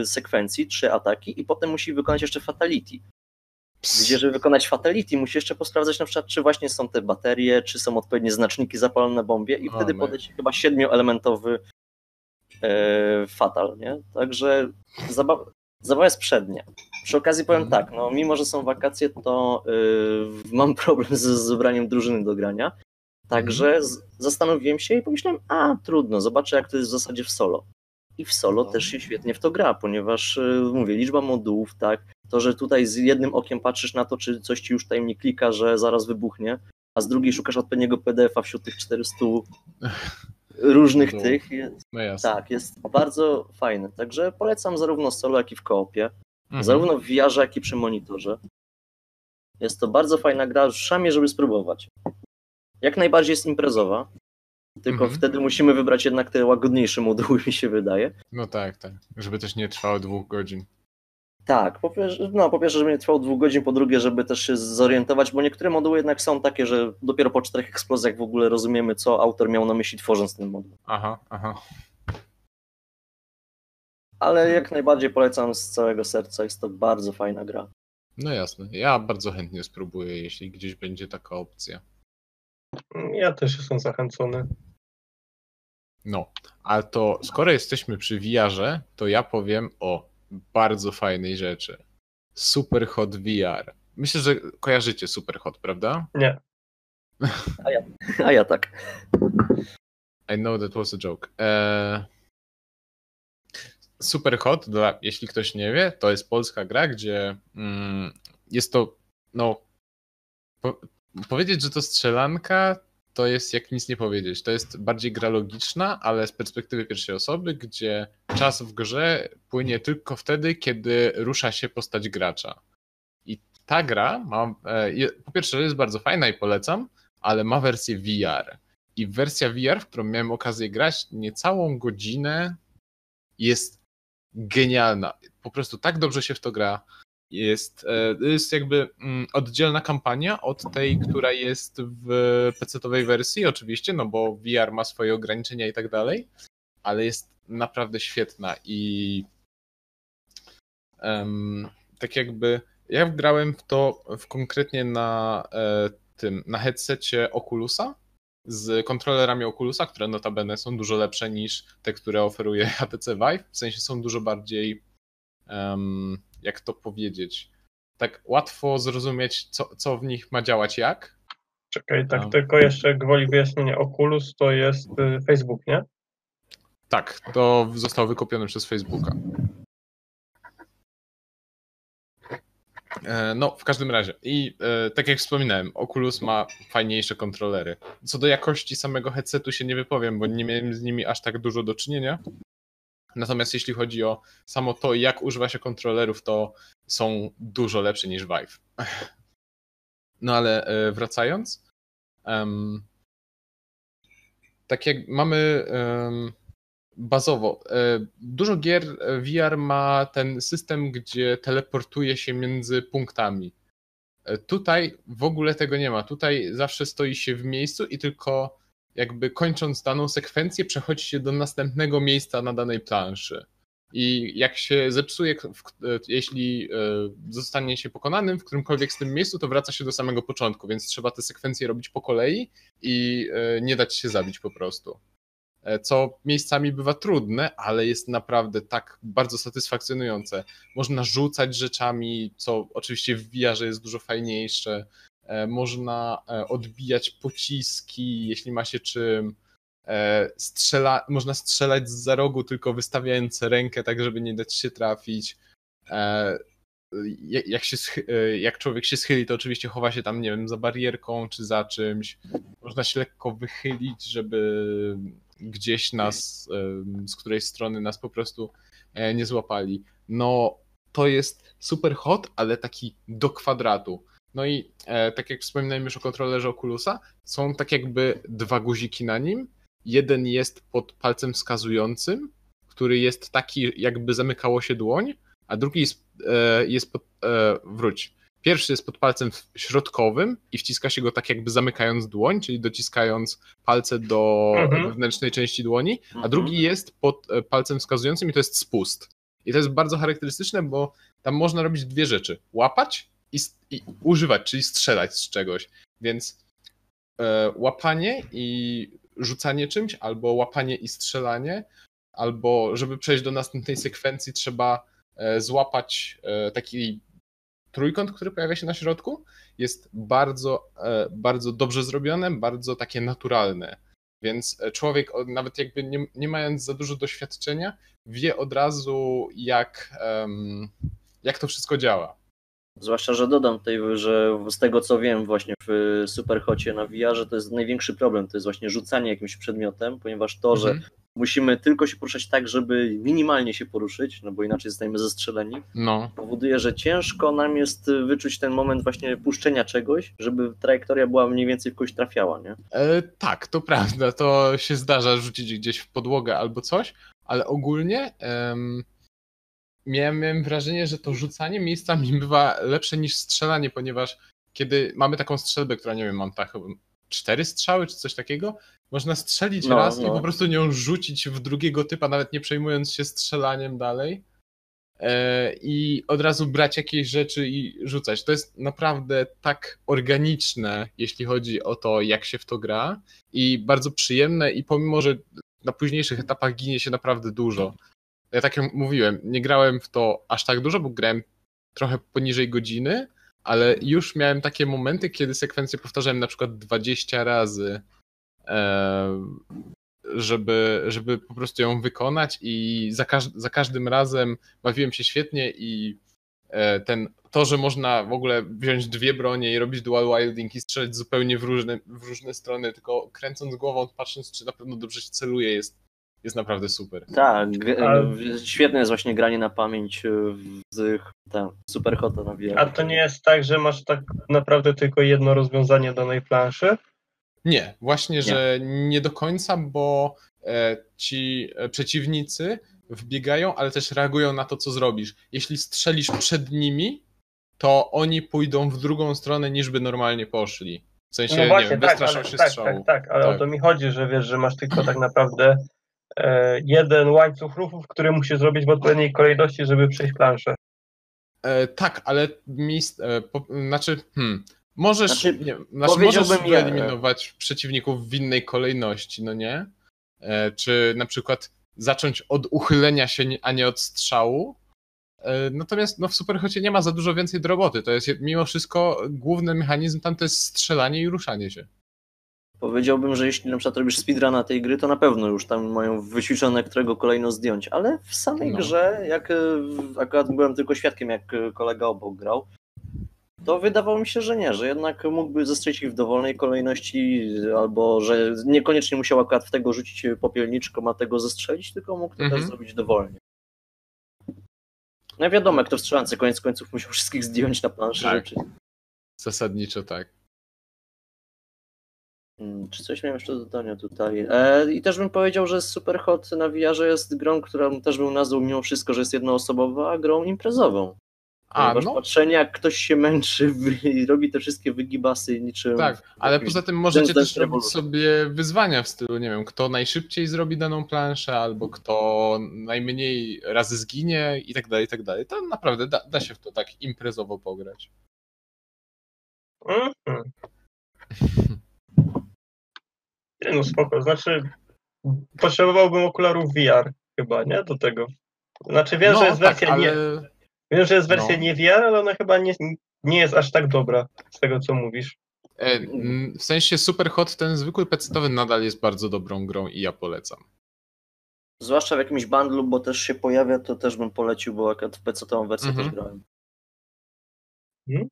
y, sekwencji trzy ataki i potem musi wykonać jeszcze fatality. Gdzie, żeby wykonać fatality, musi jeszcze posprawdzać na przykład, czy właśnie są te baterie, czy są odpowiednie znaczniki zapalone na bombie i wtedy podać chyba siedmioelementowy e, fatal, nie? Także zabawa, zabawa jest przednia. Przy okazji powiem Mhm. tak, no mimo, że są wakacje, to y, mam problem z zebraniem drużyny do grania. Także Mhm. z, zastanowiłem się i pomyślałem, a trudno, zobaczę jak to jest w zasadzie w solo. I w solo też się świetnie w to gra, ponieważ y, mówię, liczba modułów, tak, to, że tutaj z jednym okiem patrzysz na to, czy coś ci już tutaj nie klika, że zaraz wybuchnie, a z drugiej szukasz odpowiedniego PDF-a wśród tych 400 różnych No. tych. Jest, No tak, jest bardzo fajne. Także polecam zarówno solo, jak i w koopie. Mhm. Zarówno w VR, jak i przy monitorze. Jest to bardzo fajna gra, szamie, żeby spróbować. Jak najbardziej jest imprezowa, tylko Mhm. wtedy musimy wybrać jednak te łagodniejsze moduły, mi się wydaje. No tak, tak. Żeby też nie trwało dwóch godzin. Tak, po pierwsze, no, po pierwsze, żeby nie trwało dwóch godzin, po drugie, żeby też się zorientować, bo niektóre moduły jednak są takie, że dopiero po czterech eksplozjach w ogóle rozumiemy, co autor miał na myśli tworząc ten moduł. Aha, aha. Ale jak najbardziej polecam z całego serca, jest to bardzo fajna gra. No jasne. Ja bardzo chętnie spróbuję, jeśli gdzieś będzie taka opcja. Ja też jestem zachęcony. No, ale to skoro jesteśmy przy VR-ze, to ja powiem o bardzo fajnej rzeczy. Super Hot VR. myślę, że kojarzycie Superhot, prawda? Nie. A ja, a ja tak. I know that was a joke. Eee... Superhot, dla, jeśli ktoś nie wie, to jest polska gra, gdzie mm, jest to, no, po, powiedzieć, że to strzelanka, to jest jak nic nie powiedzieć. To jest bardziej gra logiczna, ale z perspektywy pierwszej osoby, gdzie czas w grze płynie tylko wtedy, kiedy rusza się postać gracza. I ta gra ma, e, po pierwsze jest bardzo fajna i polecam, ale ma wersję VR. I wersja VR, w którą miałem okazję grać niecałą godzinę, jest genialna. Po prostu tak dobrze się w to gra. Jest, e, jest jakby mm, oddzielna kampania od tej, która jest w PC-owej wersji, oczywiście, no bo VR ma swoje ograniczenia i tak dalej, ale jest naprawdę świetna i um, tak jakby ja grałem w to w konkretnie na e, tym, na headsetie Oculusa z kontrolerami Oculusa, które notabene są dużo lepsze niż te, które oferuje HTC Vive, w sensie są dużo bardziej um, jak to powiedzieć, tak łatwo zrozumieć, co, co w nich ma działać jak. Czekaj, tak, tylko jeszcze gwoli wyjaśnienia, Oculus to jest y, Facebook, nie? Tak, to został wykupiony przez Facebooka. E, no, w każdym razie. I e, tak jak wspominałem, Oculus ma fajniejsze kontrolery. Co do jakości samego headsetu się nie wypowiem, bo nie miałem z nimi aż tak dużo do czynienia. Natomiast jeśli chodzi o samo to, jak używa się kontrolerów, to są dużo lepsze niż Vive. No ale e, wracając, um, tak jak mamy um, bazowo, e, dużo gier e, VR ma ten system, gdzie teleportuje się między punktami. Tutaj w ogóle tego nie ma. Tutaj zawsze stoi się w miejscu i tylko jakby kończąc daną sekwencję, przechodzi się do następnego miejsca na danej planszy. I jak się zepsuje, jeśli e, zostanie się pokonanym w którymkolwiek z tym miejscu, to wraca się do samego początku, więc trzeba te sekwencje robić po kolei i e, nie dać się zabić po prostu. E, co miejscami bywa trudne, ale jest naprawdę tak bardzo satysfakcjonujące. Można rzucać rzeczami, co oczywiście wbija, że jest dużo fajniejsze. E, można e, odbijać pociski, jeśli ma się czym. E, strzela, można strzelać z za rogu, tylko wystawiając rękę, tak żeby nie dać się trafić. Jak, się, jak człowiek się schyli, to oczywiście chowa się tam, nie wiem, za barierką czy za czymś. Można się lekko wychylić, żeby gdzieś nas, z której strony nas po prostu nie złapali. No, to jest super hot, ale taki do kwadratu. No i e, tak jak wspominałem już o kontrolerze Oculusa, są tak jakby dwa guziki na nim. Jeden jest pod palcem wskazującym, który jest taki, jakby zamykało się dłoń, a drugi jest, e, jest pod, e, wróć. Pierwszy jest pod palcem środkowym i wciska się go tak jakby zamykając dłoń, czyli dociskając palce do mhm. wewnętrznej części dłoni, a mhm. drugi jest pod e, palcem wskazującym i to jest spust. I to jest bardzo charakterystyczne, bo tam można robić dwie rzeczy. Łapać i, i używać, czyli strzelać z czegoś. Więc e, łapanie i rzucanie czymś, albo łapanie i strzelanie, albo żeby przejść do następnej sekwencji, trzeba e, złapać e, taki trójkąt, który pojawia się na środku. Jest bardzo, e, bardzo dobrze zrobione, bardzo takie naturalne. Więc e, człowiek, nawet jakby nie, nie mając za dużo doświadczenia, wie od razu, jak, jak to wszystko działa. Zwłaszcza, że dodam tutaj, że z tego co wiem właśnie w Superhocie na VR, to jest największy problem, to jest właśnie rzucanie jakimś przedmiotem, ponieważ to, mhm. że musimy tylko się poruszać tak, żeby minimalnie się poruszyć, no bo inaczej zostajemy zestrzeleni, no. powoduje, że ciężko nam jest wyczuć ten moment właśnie puszczenia czegoś, żeby trajektoria była mniej więcej w kogoś trafiała, nie? E, tak, to prawda, to się zdarza rzucić gdzieś w podłogę albo coś, ale ogólnie... Em miałem wrażenie, że to rzucanie miejscami bywa lepsze niż strzelanie, ponieważ kiedy mamy taką strzelbę, która nie wiem, mam tak cztery strzały czy coś takiego, można strzelić no, raz no. i po prostu nią rzucić w drugiego typa, nawet nie przejmując się strzelaniem dalej. E, I od razu brać jakieś rzeczy i rzucać. To jest naprawdę tak organiczne, jeśli chodzi o to, jak się w to gra, i bardzo przyjemne. I pomimo, że na późniejszych etapach ginie się naprawdę dużo, ja tak jak mówiłem, nie grałem w to aż tak dużo, bo grałem trochę poniżej godziny, ale już miałem takie momenty, kiedy sekwencję powtarzałem na przykład 20 razy, e, żeby, żeby po prostu ją wykonać i za, każ za każdym razem bawiłem się świetnie i e, ten, to, że można w ogóle wziąć dwie bronie i robić dual wielding i strzelać zupełnie w różne, w różne strony, tylko kręcąc głową, patrząc, czy na pewno dobrze się celuje, jest, jest naprawdę super. Tak, Ale- świetne jest właśnie granie na pamięć z tam, super hota na VR. A to nie jest tak, że masz tak naprawdę tylko jedno rozwiązanie danej planszy? Nie, właśnie, że nie do końca, bo e, ci e, przeciwnicy wbiegają, ale też reagują na to, co zrobisz. Jeśli strzelisz przed nimi, to oni pójdą w drugą stronę, niż by normalnie poszli. W sensie, No właśnie, nie wiem, tak, wystraszą ale, się tak, strzału. tak, tak, ale Tak. o to mi chodzi, że wiesz, że masz tylko tak naprawdę e, jeden łańcuch ruchów, który musisz zrobić w odpowiedniej kolejności, żeby przejść planszę. E, tak, ale miejsc, e, po, znaczy, hmm, możesz, Znaczy, nie, znaczy możesz powiedziałbym ja- wyeliminować przeciwników w innej kolejności, no nie? E, czy na przykład zacząć od uchylenia się, a nie od strzału. E, natomiast no, w Superhocie nie ma za dużo więcej do roboty. To jest je- mimo wszystko główny mechanizm tam to jest strzelanie i ruszanie się. Powiedziałbym, że jeśli na przykład robisz speedruna tej gry, to na pewno już tam mają wyćwiczone, którego kolejno zdjąć, ale w samej No. grze, jak e, akurat byłem tylko świadkiem, jak e, kolega obok grał, to wydawało mi się, że nie, że jednak mógłby zestrzelić ich w dowolnej kolejności, albo że niekoniecznie musiał akurat w tego rzucić popielniczką, a tego zestrzelić, tylko mógł to Mhm. też zrobić dowolnie. No wiadomo, jak to w strzelance, koniec końców musiał wszystkich zdjąć na planszy Tak. rzeczy. Zasadniczo tak. Mm, Czy coś miałem jeszcze do dodania tutaj? E, I też bym powiedział, że Superhot na VR jest grą, którą też bym nazwał mimo wszystko, że jest jednoosobowa, a grą imprezową. A, Ponieważ no patrzenie jak ktoś się męczy i robi te wszystkie wygibasy niczym... tak, ale poza tym możecie też robić sobie wyzwania w stylu, nie wiem, kto najszybciej zrobi daną planszę, albo kto najmniej razy zginie i tak dalej, i tak dalej. To naprawdę da, da się w to tak imprezowo pograć. Mhm. Nie no spoko, znaczy potrzebowałbym okularów VR chyba, nie? Do tego. Znaczy wiem, że jest wersja tak, ale... nie, wiem, że jest wersja no. nie VR, ale ona chyba nie, nie jest aż tak dobra z tego co mówisz. E, W sensie Superhot, ten zwykły pecetowy nadal jest bardzo dobrą grą i ja polecam. Zwłaszcza w jakimś bundlu, bo też się pojawia, to też bym polecił, bo akurat w PC-tową wersję Mhm. też grałem. Mhm.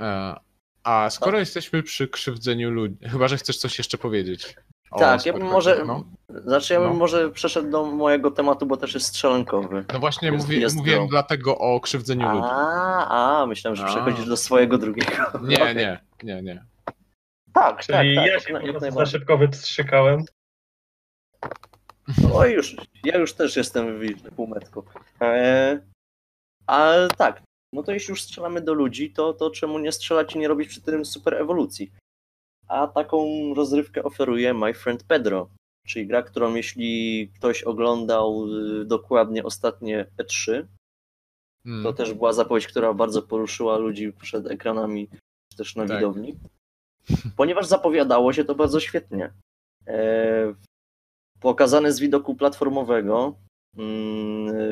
E, A skoro Tak. jesteśmy przy krzywdzeniu ludzi, chyba że chcesz coś jeszcze powiedzieć. o Tak, ja bym może- No, Znaczy ja bym No. może przeszedł do mojego tematu, bo też jest strzelankowy. no właśnie Jest- mówi, jest mówiłem dlatego o krzywdzeniu ludzi. A, a, myślałem, że A. przechodzisz do swojego drugiego. Nie, Okej. nie, nie, nie. Tak, Czyli tak, tak, ja się jak za szybko wytrzykałem. Oj, już, ja już też jestem w półmetku. E, a tak, no to jeśli już strzelamy do ludzi, to, to czemu nie strzelać i nie robić przy tym super ewolucji? A taką rozrywkę oferuje My Friend Pedro, czyli gra, którą jeśli ktoś oglądał y, dokładnie ostatnie E3, Mm. to też była zapowiedź, która bardzo poruszyła ludzi przed ekranami, czy też na Tak. widowni. Ponieważ zapowiadało się to bardzo świetnie. E, pokazane z widoku platformowego,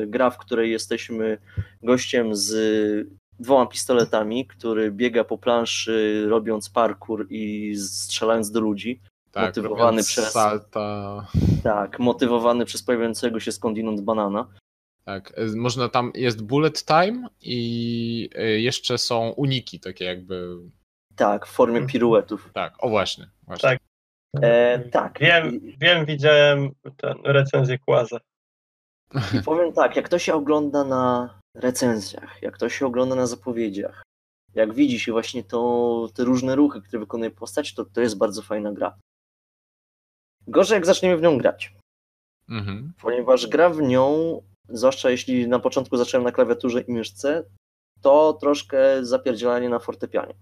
gra, w której jesteśmy gościem z dwoma pistoletami, który biega po planszy robiąc parkour i strzelając do ludzi. tak, motywowany przez- Salta. Tak, motywowany przez pojawiającego się skądinąd banana. Tak, e, można tam, jest bullet time i e, jeszcze są uniki, takie jakby, Tak, w formie Mhm. piruetów. tak, o właśnie, właśnie. Tak. E, tak. Wiem, wiem, widziałem ten recenzję Kłaza. I powiem tak, jak to się ogląda na recenzjach, jak to się ogląda na zapowiedziach, jak widzi się właśnie to, te różne ruchy, które wykonuje postać, to to jest bardzo fajna gra. Gorzej jak zaczniemy w nią grać, Mhm. ponieważ gra w nią, zwłaszcza jeśli na początku zacząłem na klawiaturze i myszce, to troszkę zapierdzielanie na fortepianie.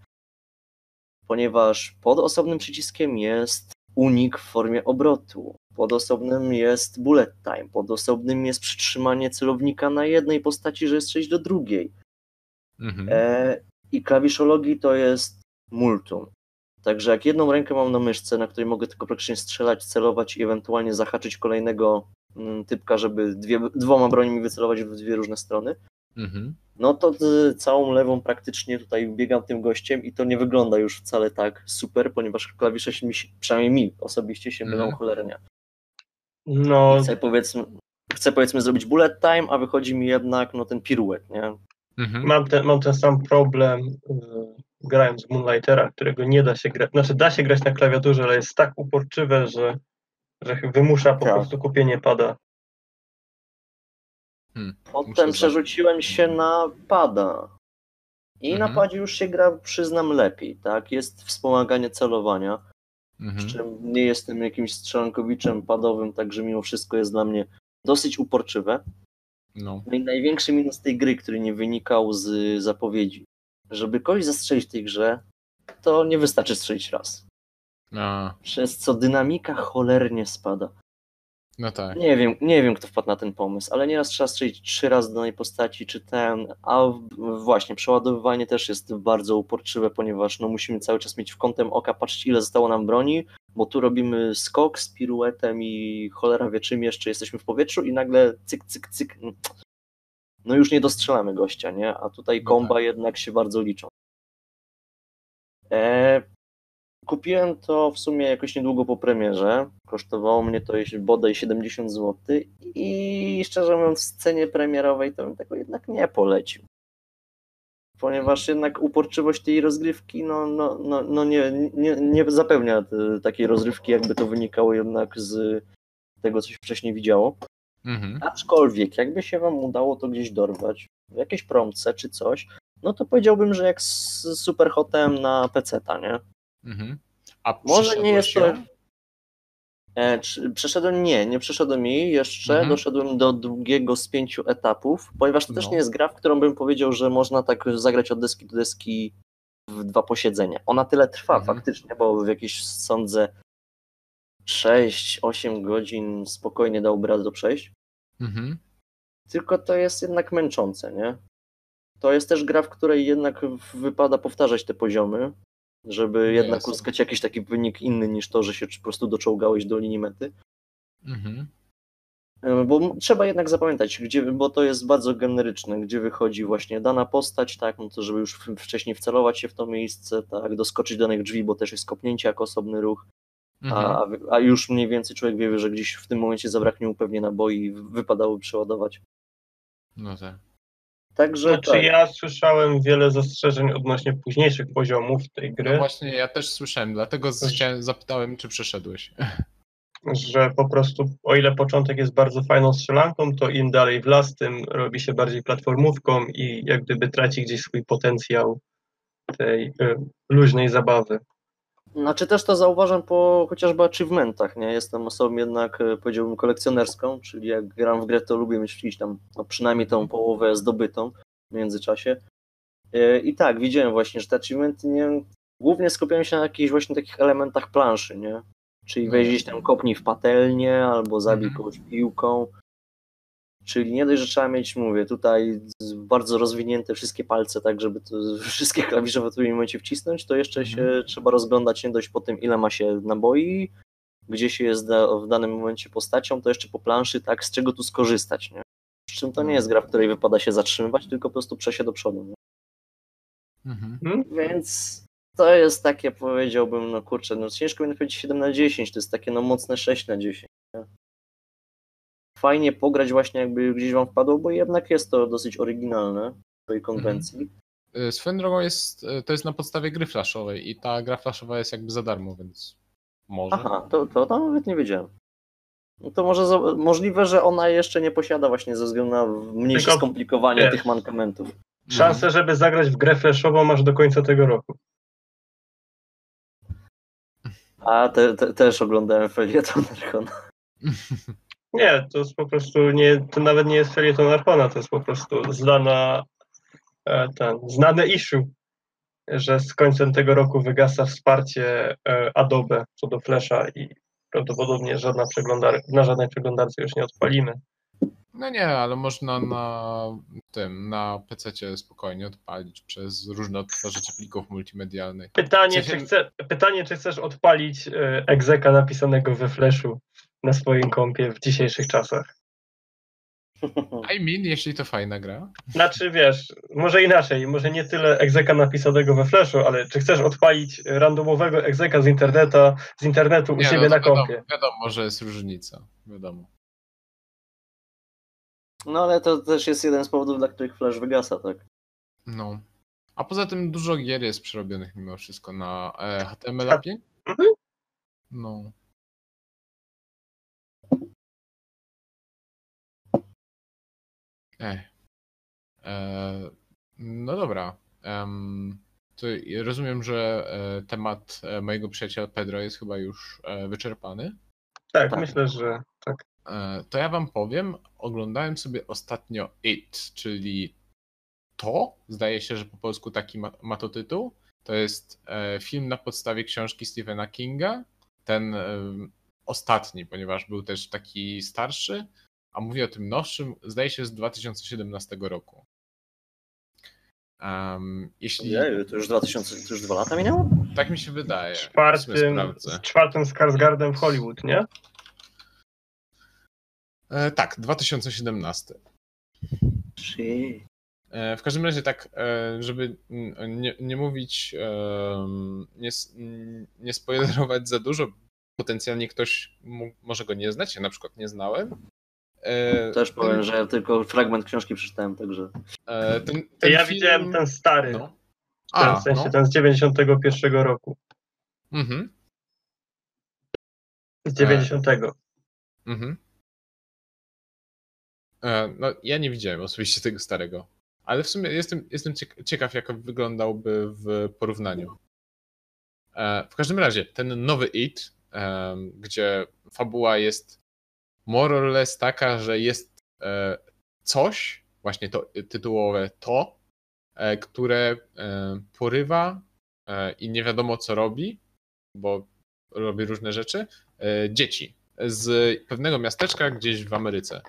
Ponieważ pod osobnym przyciskiem jest unik w formie obrotu, pod osobnym jest bullet time, pod osobnym jest przytrzymanie celownika na jednej postaci, że jest przejść do drugiej. Mhm. E, I klawiszologii to jest multum. Także jak jedną rękę mam na myszce, na której mogę tylko praktycznie strzelać, celować i ewentualnie zahaczyć kolejnego mm, typka, żeby dwie, dwoma brońmi wycelować w dwie różne strony, Mhm. no to całą lewą praktycznie tutaj biegam tym gościem i to nie wygląda już wcale tak super, ponieważ klawisze się mi, przynajmniej mi osobiście się mylą Mhm. cholernie. No, Chcę powiedzmy, chcę powiedzmy zrobić bullet time, a wychodzi mi jednak no ten piruet, nie? Mhm. mam ten, mam ten sam problem y, grając w Moonlightera, którego nie da się grać, znaczy da się grać na klawiaturze, ale jest tak uporczywe, że, że wymusza po Tak. prostu kupienie pada. Muszę Potem przerzuciłem się na pada. I Mhm. na padzie już się gra, przyznam, lepiej, tak? Jest wspomaganie celowania, Mhm. czym nie jestem jakimś strzelankowiczem padowym, także mimo wszystko jest dla mnie dosyć uporczywe. No. No i największy minus tej gry, który nie wynikał z zapowiedzi. Żeby kogoś zastrzelić w tej grze, to nie wystarczy strzelić raz. A, Przez co dynamika cholernie spada. No tak. Nie wiem, nie wiem kto wpadł na ten pomysł, ale nieraz trzeba strzelić trzy razy do danej postaci, czy ten, a właśnie przeładowywanie też jest bardzo uporczywe, ponieważ no musimy cały czas mieć w kątem oka patrzeć ile zostało nam broni, bo tu robimy skok z piruetem i cholera wie czym jeszcze jesteśmy w powietrzu i nagle cyk, cyk, cyk. No już nie dostrzelamy gościa, nie? A tutaj No komba tak. jednak się bardzo liczą. E, Kupiłem to w sumie jakoś niedługo po premierze. Kosztowało mnie to bodaj 70 zł i szczerze mówiąc w cenie premierowej to bym tego jednak nie polecił. Ponieważ jednak uporczywość tej rozgrywki no, no, no, no nie, nie, nie zapewnia t- takiej rozrywki, jakby to wynikało jednak z tego, co się wcześniej widziało. Mhm. Aczkolwiek, jakby się wam udało to gdzieś dorwać, w jakiejś promce czy coś, no to powiedziałbym, że jak z Superhotem na PC-ta, nie? Mhm. A Może nie jest to. E, czy, przeszedłem nie, nie przeszedłem jej jeszcze. Mhm. Doszedłem do drugiego z pięciu etapów, ponieważ to też No. nie jest gra, w którą bym powiedział, że można tak zagrać od deski do deski w dwa posiedzenia. Ona tyle trwa Mhm. faktycznie, bo w jakieś sądzę 6-8 godzin spokojnie dałby radę to przejść. Mhm. Tylko to jest jednak męczące, nie? To jest też gra, w której jednak wypada powtarzać te poziomy, żeby Nie jednak jest. uzyskać jakiś taki wynik inny niż to, że się po prostu doczołgałeś do linii mety. Mhm. Bo trzeba jednak zapamiętać, gdzie, bo to jest bardzo generyczne, gdzie wychodzi właśnie dana postać, tak, no to żeby już wcześniej wcelować się w to miejsce, tak, doskoczyć do danych drzwi, bo też jest kopnięcie jako osobny ruch, Mhm. a, a już mniej więcej człowiek wie, że gdzieś w tym momencie zabraknie mu pewnie naboi i w- wypadałoby przeładować. No tak. Także Znaczy tak. ja słyszałem wiele zastrzeżeń odnośnie późniejszych poziomów tej No gry, właśnie, ja też słyszałem, dlatego chciałem, zapytałem, czy przeszedłeś. że po prostu o ile początek jest bardzo fajną strzelanką, to im dalej w las, tym robi się bardziej platformówką i jak gdyby traci gdzieś swój potencjał tej y, luźnej zabawy. Znaczy też to zauważam po chociażby achievementach, nie? Jestem osobą jednak, e, powiedziałbym, kolekcjonerską, czyli jak gram w grę, to lubię mieć gdzieś tam no, przynajmniej tą połowę zdobytą w międzyczasie. E, I tak, widziałem właśnie, że te achievementy nie, głównie skupiają się na jakichś właśnie takich elementach planszy, nie? Czyli weź gdzieś tam kopnij w patelnię, albo zabij Mhm. kogoś piłką. Czyli nie dość, że trzeba mieć, mówię, tutaj bardzo rozwinięte wszystkie palce, tak żeby to, wszystkie klawisze w odpowiednim momencie wcisnąć, to jeszcze Mhm. się trzeba rozglądać nie dość po tym, ile ma się naboi, gdzie się jest w danym momencie postacią, to jeszcze po planszy, tak, z czego tu skorzystać, nie? Przy czym to nie jest gra, w której wypada się zatrzymywać, tylko po prostu przejść do przodu, nie? Mhm. Więc to jest takie, powiedziałbym, no kurczę, no ciężko mi powiedzieć 7 na 10, to jest takie no mocne 6 na 10. Nie? Fajnie pograć właśnie jakby gdzieś wam wpadło, bo jednak jest to dosyć oryginalne w swojej konwencji. Y, Swoją drogą jest, y, to jest na podstawie gry flashowej i ta gra flashowa jest jakby za darmo, więc może. Aha, to, to, to nawet nie wiedziałem. No to może za, możliwe, że ona jeszcze nie posiada właśnie ze względu na mniejsze Tylko, skomplikowanie wiesz, tych mankamentów. Szansę, żeby zagrać w grę flashową masz do końca tego roku. A te, te, też oglądałem felieton Archona. Nie, to jest po prostu nie, to nawet nie jest felieton Archona, to jest po prostu znana e, ten, znane issue, że z końcem tego roku wygasa wsparcie e, Adobe co do Flasha i prawdopodobnie żadna przeglądar- na żadnej przeglądarce już nie odpalimy. No nie, ale można na tym, na PC spokojnie odpalić przez różne odtwarzacze plików multimedialnych. Pytanie, W sensie- czy, chce, pytanie, czy chcesz odpalić e, egzeka napisanego we Flashu na swoim kompie w dzisiejszych czasach? I mean, jeśli to fajna gra. Znaczy, wiesz, może inaczej, może nie tyle egzeka napisanego we Flashu, ale czy chcesz odpalić randomowego egzeka z internetu, z internetu u Nie, siebie no na wiadomo, kompie? wiadomo, że jest różnica. Wiadomo. No ale to też jest jeden z powodów, dla których Flash wygasa, tak? No. A poza tym dużo gier jest przerobionych mimo wszystko na e, HTML5. Tak. Mhm. No. Ej. E, no dobra. Em, to rozumiem, że e, temat e, mojego przyjaciela Pedro jest chyba już e, wyczerpany. Tak, Tak. myślę, że tak. E, To ja wam powiem, oglądałem sobie ostatnio It, czyli to, zdaje się, że po polsku taki ma, ma to tytuł. To jest e, film na podstawie książki Stephena Kinga. Ten e, ostatni, ponieważ był też taki starszy, a mówię o tym nowszym, zdaje się z 2017 roku. Em, jeśli Ojej, to już 2000, to już dwa lata minęło? tak mi się wydaje, Czwartym, z czwartym Skarsgardem w Hollywood, nie? E, tak, 2017. Shit. E, W każdym razie tak, e, żeby nie, nie mówić, nie, nie spoilerować za dużo, potencjalnie ktoś mógł, może go nie znać, ja na przykład nie znałem. E, Też powiem, ten, że ja tylko fragment książki przeczytałem, także. e, ten, ten Ja film- widziałem ten stary, No. ten, A, w sensie no. ten z 91 roku. Mhm, Z 90. mhm. E, No, ja nie widziałem osobiście tego starego, ale w sumie jestem, jestem ciek- ciekaw, jak wyglądałby w porównaniu. E, W każdym razie, ten nowy It, em, gdzie fabuła jest more or less taka, że jest e, coś, właśnie to tytułowe to, e, które e, porywa i nie wiadomo co robi, bo robi różne rzeczy, dzieci z pewnego miasteczka gdzieś w Ameryce.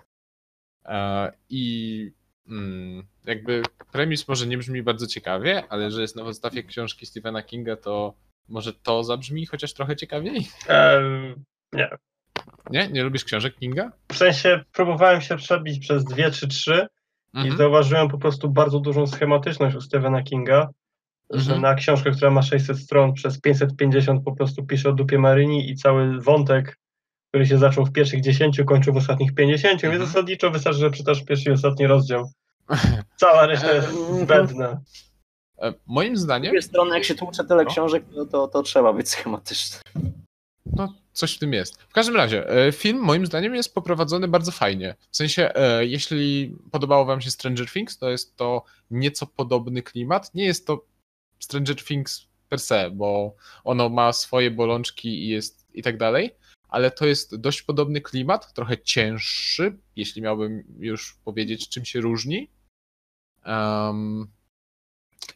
I mm, jakby premis może nie brzmi bardzo ciekawie, ale że jest na podstawie książki Stephena Kinga, to może to zabrzmi chociaż trochę ciekawiej? Em, nie. Nie? Nie lubisz książek Kinga? W sensie próbowałem się przebić przez dwie czy trzy i Mhm. zauważyłem po prostu bardzo dużą schematyczność u Stephena Kinga, że Mhm. na książkę, która ma 600 stron, przez 550 po prostu pisze o dupie Maryni i cały wątek, który się zaczął w pierwszych 10, kończył w ostatnich 50, Mhm. więc zasadniczo wystarczy, że czytasz pierwszy i ostatni rozdział. Cała reszta jest Eee, zbędna. E, Moim Z zdaniem, drugiej strony, jak się tłucze tyle No. książek, to, to, to trzeba być schematyczny. No coś w tym jest. W każdym razie, e, film moim zdaniem jest poprowadzony bardzo fajnie. W sensie, e, jeśli podobało wam się Stranger Things, to jest to nieco podobny klimat. Nie jest to Stranger Things per se, bo ono ma swoje bolączki i jest i tak dalej, ale to jest dość podobny klimat, trochę cięższy, jeśli miałbym już powiedzieć, czym się różni. Em,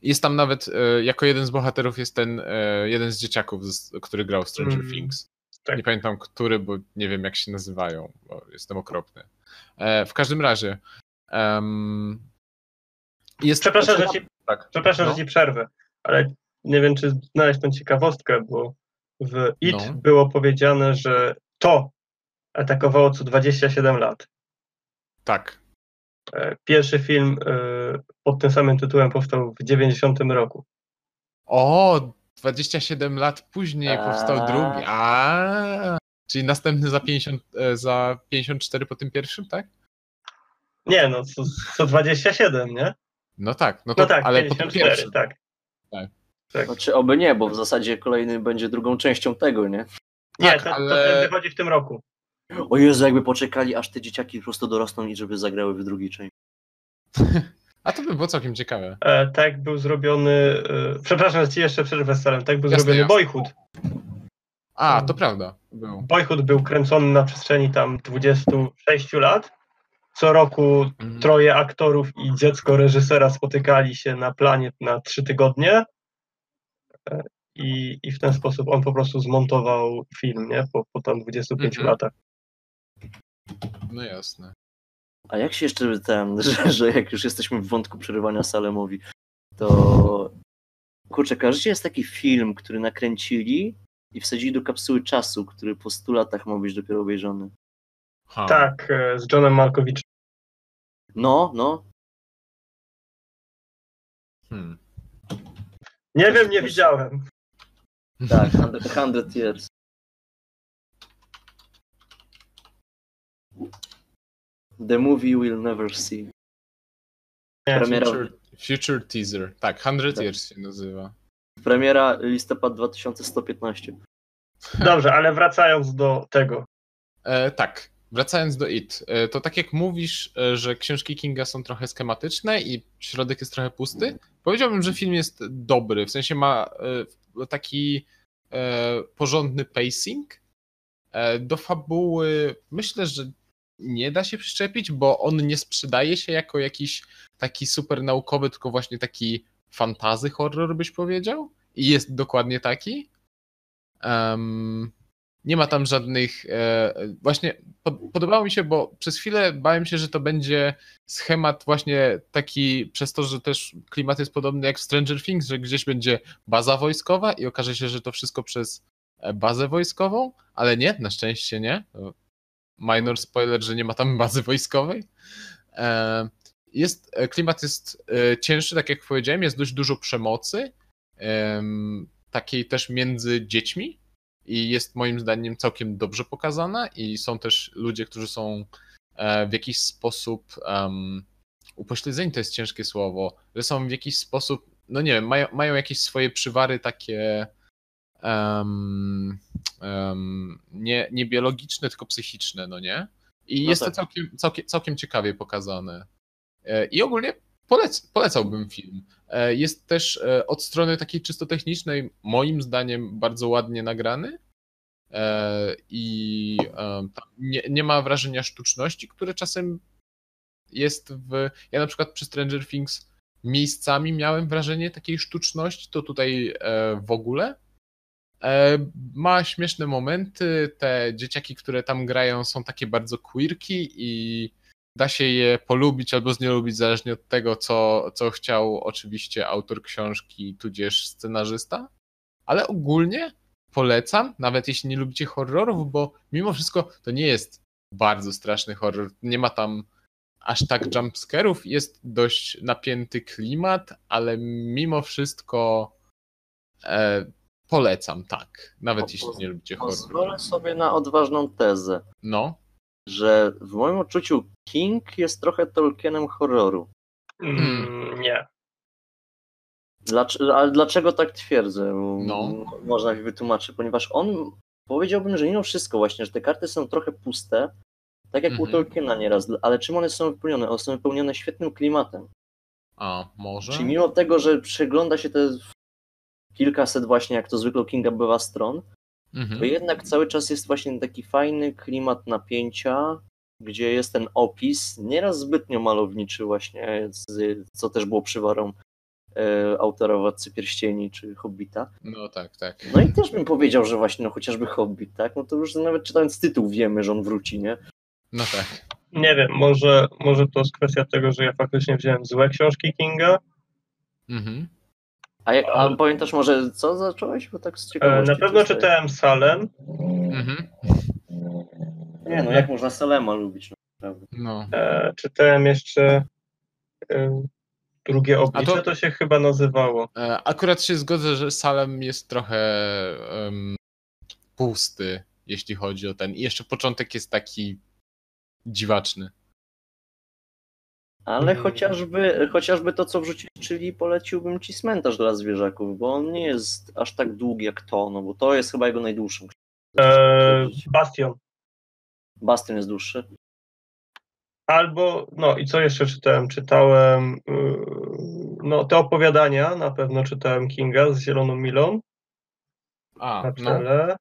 jest tam nawet, e, jako jeden z bohaterów jest ten, e, jeden z dzieciaków, który grał w Stranger Mm, Things. tak. Nie pamiętam który, bo nie wiem jak się nazywają, bo jestem okropny. E, w każdym razie em, jest... Przepraszam, że ci, Tak. przepraszam, No. że ci przerwę, ale nie wiem, czy znaleźć tą ciekawostkę, bo w IT No. było powiedziane, że to atakowało co 27 lat. Tak. E, Pierwszy film e, pod tym samym tytułem powstał w 90 roku. O, 27 lat później powstał A. drugi. A, czyli następny za 50, e, za 54 po tym pierwszym, tak? Nie, no co, co 27, nie? No tak, no to No tak, ale po tym 54, pierwszym. tak. Tak. tak. Znaczy, oby nie, bo w zasadzie kolejny będzie drugą częścią tego, nie? Nie, Tak, to, to ale- ten wychodzi w tym roku. O Jezu, jakby poczekali, aż te dzieciaki po prostu dorosną i żeby zagrały w drugiej części. A to by było całkiem ciekawe. E, tak był zrobiony. E, przepraszam, że ci jeszcze przerwę starem. Tak był Jasne, zrobiony jasne. Boyhood. A, to prawda. Był. Boyhood był kręcony na przestrzeni tam 26 lat. Co roku Mhm. troje aktorów i dziecko reżysera spotykali się na planie na trzy tygodnie. E, I, I w ten sposób on po prostu zmontował film, nie? Po, po tam 25 Mhm. latach. No jasne. A jak się jeszcze ten, że, że jak już jesteśmy w wątku przerywania Salemowi, to kurczę, kojarzycie jest taki film, który nakręcili i wsadzili do kapsuły czasu, który po 100 latach ma być dopiero obejrzony. Ha. Tak, e, z Johnem Malkowiczem. No, no. Hmm. Nie wiem, nie widziałem. Tak, 100 Years. The movie we'll never see. Premiera, Future, future teaser. Tak, 100 Tak. Years się nazywa. premiera listopad 2115. Dobrze, ale wracając do tego. E, tak, wracając do IT. E, to tak jak mówisz, e, że książki Kinga są trochę schematyczne i środek jest trochę pusty, powiedziałbym, że film jest dobry. W sensie ma e, taki e, porządny pacing. E, do fabuły myślę, że nie da się przyczepić, bo on nie sprzedaje się jako jakiś taki super naukowy, tylko właśnie taki fantazy horror, byś powiedział. I jest dokładnie taki. Em, nie ma tam żadnych. E, właśnie pod, podobało mi się, bo przez chwilę bałem się, że to będzie schemat właśnie taki, przez to, że też klimat jest podobny jak w Stranger Things, że gdzieś będzie baza wojskowa i okaże się, że to wszystko przez e, bazę wojskową, ale nie, na szczęście nie. Minor spoiler, że nie ma tam bazy wojskowej. E, Jest, e, klimat jest e, cięższy, tak jak powiedziałem, jest dość dużo przemocy, em, takiej też między dziećmi i jest moim zdaniem całkiem dobrze pokazana i są też ludzie, którzy są w jakiś sposób um, upośledzeni, to jest ciężkie słowo, że są w jakiś sposób, no nie wiem, mają, mają jakieś swoje przywary takie em, em, nie, nie biologiczne, tylko psychiczne, no nie? I No jest tak. to całkiem, całkiem, całkiem ciekawie pokazane. E, I ogólnie polec, polecałbym film. E, Jest też e, od strony takiej czysto technicznej, moim zdaniem, bardzo ładnie nagrany. I nie, nie ma wrażenia sztuczności, które czasem jest w. Ja na przykład przy Stranger Things miejscami miałem wrażenie takiej sztuczności, to tutaj w ogóle. E, Ma śmieszne momenty. Te dzieciaki, które tam grają, są takie bardzo queerki i da się je polubić albo znielubić, zależnie od tego, co, co chciał oczywiście autor książki, tudzież scenarzysta. Ale ogólnie polecam, nawet jeśli nie lubicie horrorów, bo mimo wszystko to nie jest bardzo straszny horror. Nie ma tam aż tak jumpscarów, jest dość napięty klimat, ale mimo wszystko e, polecam, tak. Nawet Po- jeśli nie lubicie horror. Pozwolę sobie na odważną tezę, No, że w moim odczuciu King jest trochę Tolkienem horroru. Mm, nie. Dlaczego, ale dlaczego tak twierdzę? No. Można mi wytłumaczyć, ponieważ on powiedziałbym, że mimo wszystko właśnie, że te karty są trochę puste, tak jak u Mhm. Tolkiena nieraz, ale czym one są wypełnione? One są wypełnione świetnym klimatem. a może? Czyli mimo tego, że przegląda się te kilkaset właśnie, jak to zwykle Kinga bywa stron, to Mhm. jednak cały czas jest właśnie taki fajny klimat napięcia, gdzie jest ten opis, nieraz zbytnio malowniczy właśnie, z, co też było przywarą e, autora Władcy Pierścieni czy Hobbita. No tak, tak. No i też bym powiedział, że właśnie no chociażby Hobbit, tak? No to już nawet czytając tytuł wiemy, że on wróci, nie? No tak. Nie wiem, może, może to jest kwestia tego, że ja faktycznie wziąłem złe książki Kinga. Mhm. A, jak, a pamiętasz może co zacząłeś? Bo tak z E. Na pewno czytałem Salem. Mhm. Nie no, jak można Salema lubić? No, naprawdę. No. E, Czytałem jeszcze e, drugie oblicze, to- to... się chyba nazywało. E, Akurat się zgodzę, że Salem jest trochę em, pusty, jeśli chodzi o ten. I jeszcze początek jest taki dziwaczny. Ale Mm. chociażby, chociażby to, co wrzucić, czyli poleciłbym ci cmentarz dla zwierzaków, bo on nie jest aż tak długi jak to, no bo to jest chyba jego najdłuższą. E, Bastion. Bastion jest dłuższy. Albo, no i co jeszcze czytałem? Czytałem yy, no, te opowiadania, na pewno czytałem Kinga z Zieloną Milą A, na no. czele.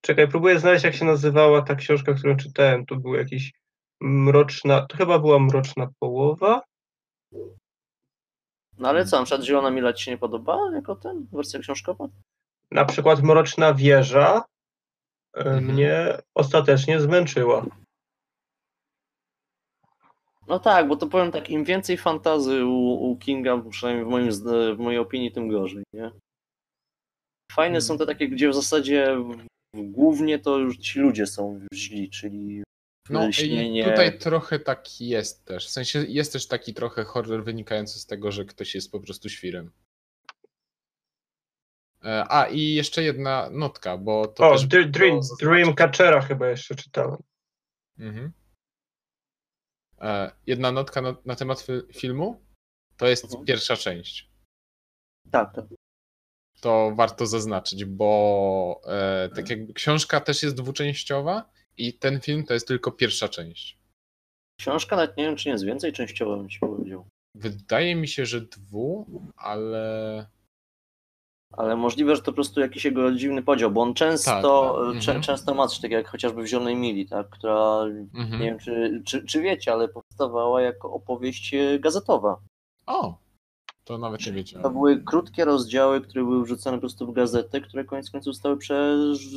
Czekaj, próbuję znaleźć, jak się nazywała ta książka, którą czytałem. Tu był jakiś mroczna, to chyba była mroczna połowa. No ale co, na przykład Zielona Mila ci się nie podoba jako ten, wersja książkowa? Na przykład Mroczna Wieża e, Mhm. mnie ostatecznie zmęczyła. No tak, bo to powiem tak, im więcej fantazy u, u Kinga, przynajmniej w, moim, w mojej opinii, tym gorzej, nie? Fajne są te takie, gdzie w zasadzie głównie to już ci ludzie są źli, czyli No lśnienie. i tutaj trochę tak jest też. W sensie jest też taki trochę horror wynikający z tego, że ktoś jest po prostu świrem. E, A i jeszcze jedna notka, bo to O, Dream, było. Dreamcatchera chyba jeszcze czytałem. Mhm. E, Jedna notka na, na temat fi- filmu to jest Mhm. pierwsza część. Tak, tak. To warto zaznaczyć, bo e, tak jakby książka też jest dwuczęściowa i ten film to jest tylko pierwsza część. Książka nawet nie wiem, czy nie jest więcej częściowa, bym ci powiedział. Wydaje mi się, że dwu, ale Ale możliwe, że to po prostu jakiś jego dziwny podział, bo on często, Tak, tak. cze- Mhm. często ma coś takiego jak chociażby w Zielonej Mili, tak, która, Mhm. nie wiem czy, czy, czy wiecie, ale powstawała jako opowieść e, gazetowa. O, to nawet nie To wiedziałem. były krótkie rozdziały, które były wrzucone po prostu w gazetę, które koniec końców zostały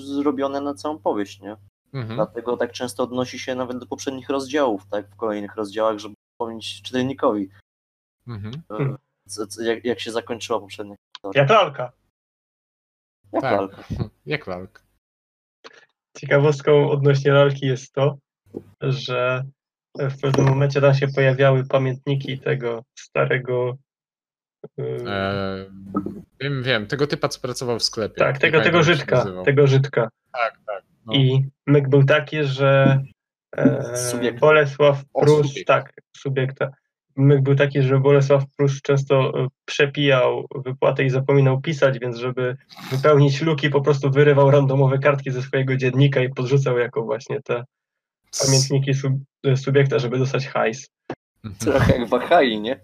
zrobione na całą powieść, nie? Mhm. Dlatego tak często odnosi się nawet do poprzednich rozdziałów, tak, w kolejnych rozdziałach, żeby przypomnieć czytelnikowi, Mhm. e, co, co, jak, jak się zakończyła poprzednia Jak lalka. jak Tak. walka. Jak lalka. Ciekawostką odnośnie lalki jest to, że w pewnym momencie tam się pojawiały pamiętniki tego starego. yy, E, wiem, wiem. Tego typa, co pracował w sklepie. tak, tego, tego Żydka. Tego Żydka. Tak. No. I myk był taki, że e. Bolesław Prus, subiekt. tak, subiekta. Myk był taki, że Bolesław Prus często e, przepijał wypłatę i zapominał pisać, więc żeby wypełnić luki, po prostu wyrywał randomowe kartki ze swojego dziennika i podrzucał jako właśnie te pamiętniki sub, e, subiekta, żeby dostać hajs. Trochę jak Wahai, nie?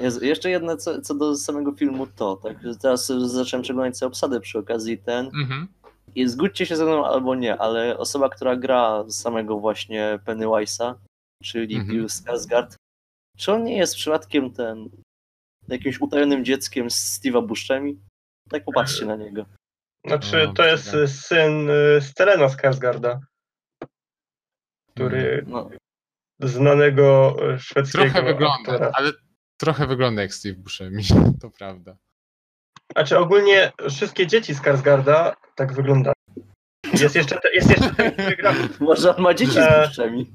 Jest, jeszcze jedno co, co do samego filmu to, tak, teraz zacząłem przeglądać sobie obsadę przy okazji ten Mhm. i zgódźcie się ze mną albo nie, ale osoba, która gra samego właśnie Pennywise'a, czyli Mhm. Bill Skarsgård, czy on nie jest przypadkiem ten jakimś utajonym dzieckiem z Steve'a Buscemi? Tak popatrzcie na niego. Znaczy, No, to jest syn e, Stelena Skarsgarda, który No, znanego e, szwedzkiego Trochę wygląda, aktora. ale trochę wygląda jak Steve Buscemi, to prawda. Znaczy ogólnie wszystkie dzieci Skarsgarda tak wyglądają. Jest jeszcze, te, jest jeszcze ten, który grał, może on ma dzieci z E, Buscemi.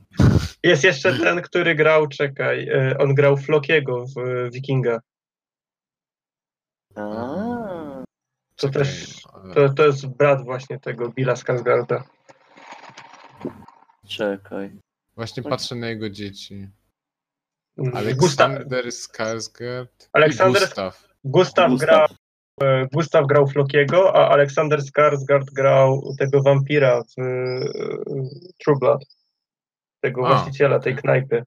jest jeszcze ten, który grał, czekaj, e, on grał Flokiego w e, Wikinga. A, To też, e, to, to jest brat właśnie tego Billa Skarsgarda. czekaj. Właśnie patrzę na jego dzieci. Aleksander Skarsgård Aleksander Gustaw. Gustaw, Gustaw. grał, e, Gustaw grał Flokiego, a Aleksander Skarsgard grał tego wampira w e, True Blood. Tego A. właściciela tej knajpy.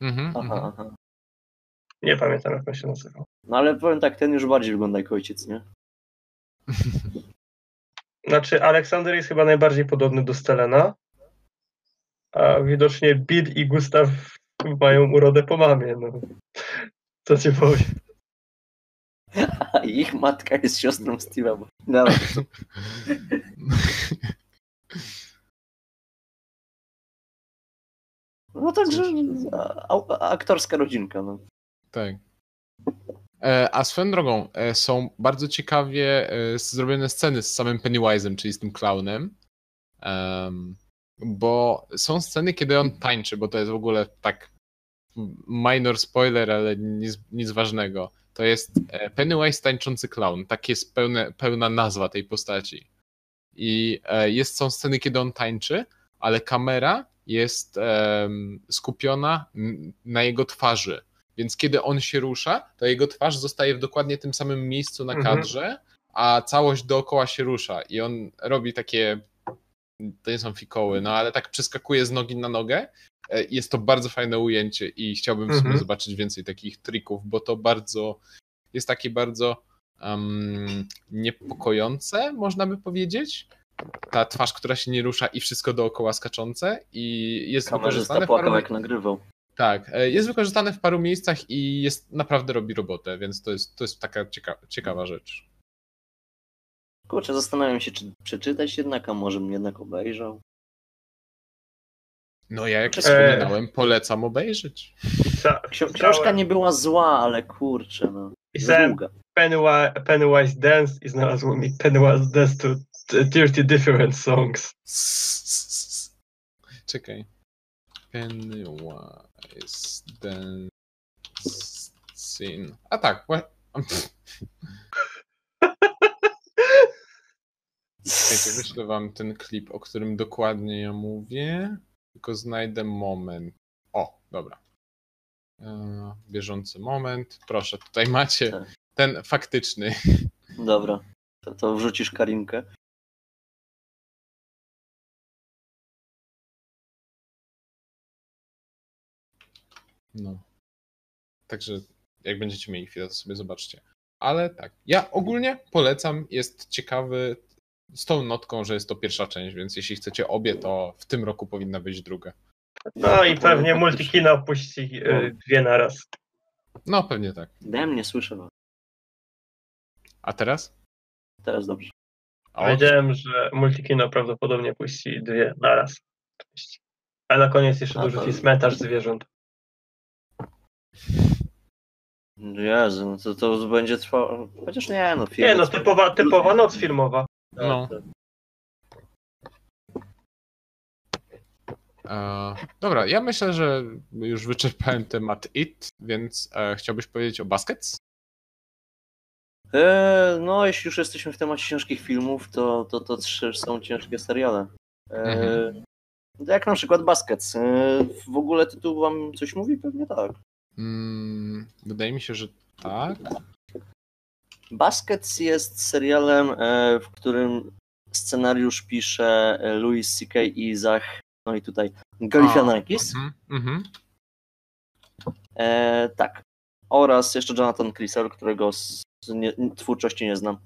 Mhm, Aha, mhm. aha. Nie pamiętam jak on się nazywał. No ale powiem tak, ten już bardziej wygląda jak ojciec, nie? Znaczy, Aleksander jest chyba najbardziej podobny do Stelena, a widocznie Bill i Gustaw mają urodę po mamie. No. Co ci powiem. Ich matka jest siostrą Steve'a. Bo... Dobra. No także a, a, aktorska rodzinka. No. Tak. E, A swoją drogą, e, są bardzo ciekawie e, zrobione sceny z samym Pennywise'em, czyli z tym clownem. Em, bo są sceny, kiedy on tańczy, bo to jest w ogóle tak minor spoiler, ale nic, nic ważnego. To jest e, Pennywise tańczący clown. Tak jest pełne, pełna nazwa tej postaci. I e, jest, są sceny, kiedy on tańczy, ale kamera jest em, skupiona na jego twarzy. Więc kiedy on się rusza, to jego twarz zostaje w dokładnie tym samym miejscu na Mhm. kadrze, a całość dookoła się rusza. I on robi takie. To nie są fikoły, no ale tak przeskakuje z nogi na nogę. E, Jest to bardzo fajne ujęcie i chciałbym w sumie Mhm. zobaczyć więcej takich trików, bo to bardzo. Jest takie bardzo um, niepokojące, można by powiedzieć. Ta twarz, która się nie rusza i wszystko dookoła skaczące i jest Kamerzysta wykorzystane w płakał paru... jak nagrywał. Tak, e, jest wykorzystane w paru miejscach i jest naprawdę robi robotę, więc to jest, to jest taka cieka ciekawa rzecz. Kurczę, zastanawiam się, czy przeczytać jednak, a może bym jednak obejrzał. No ja jak E. wspominałem, polecam obejrzeć. Pisa, książka nie była zła, ale kurczę, no. Pisałem. Pennywise, Pennywise Dance i znalazło mi Pennywise Dance to Dirty Different Songs. Czekaj. Pennywise Dancing. A tak. wła- Czekajcie, wyślę wam ten klip, o którym dokładnie ja mówię. Tylko znajdę moment. O, dobra. E, Bieżący moment. Proszę, tutaj macie Tak. ten faktyczny. Dobra, to, to wrzucisz Karinkę. No. Także jak będziecie mieli chwilę, to sobie zobaczcie. Ale tak, ja ogólnie polecam, jest ciekawy z tą notką, że jest to pierwsza część, więc jeśli chcecie obie, to w tym roku powinna być druga. No i pewnie Multikino puści e, dwie na raz. No, pewnie tak. Dem, nie słyszę was. A teraz? Teraz dobrze. O, Powiedziałem, że Multikino prawdopodobnie puści dwie na raz. A na koniec jeszcze A, dorzuci to- cmentarz zwierząt. Jezu, no to, to będzie trwało. Chociaż nie, no film. Nie no, typowa, typowa noc filmowa. No. E, dobra, ja myślę, że już wyczerpałem temat IT, więc e, chciałbyś powiedzieć o Baskets? E, no, jeśli już jesteśmy w temacie ciężkich filmów, to, to, to trzy są ciężkie seriale. E, Mhm. Jak na przykład Baskets. E, w ogóle tytuł wam coś mówi? Pewnie tak. Mm, wydaje mi się, że tak. Baskets jest serialem, e, w którym scenariusz pisze e, Louis C.K. i Zach, no i tutaj Galifianakis. Mhm, mhm. E, tak. Oraz jeszcze Jonathan Crisel, którego z nie, twórczości nie znam.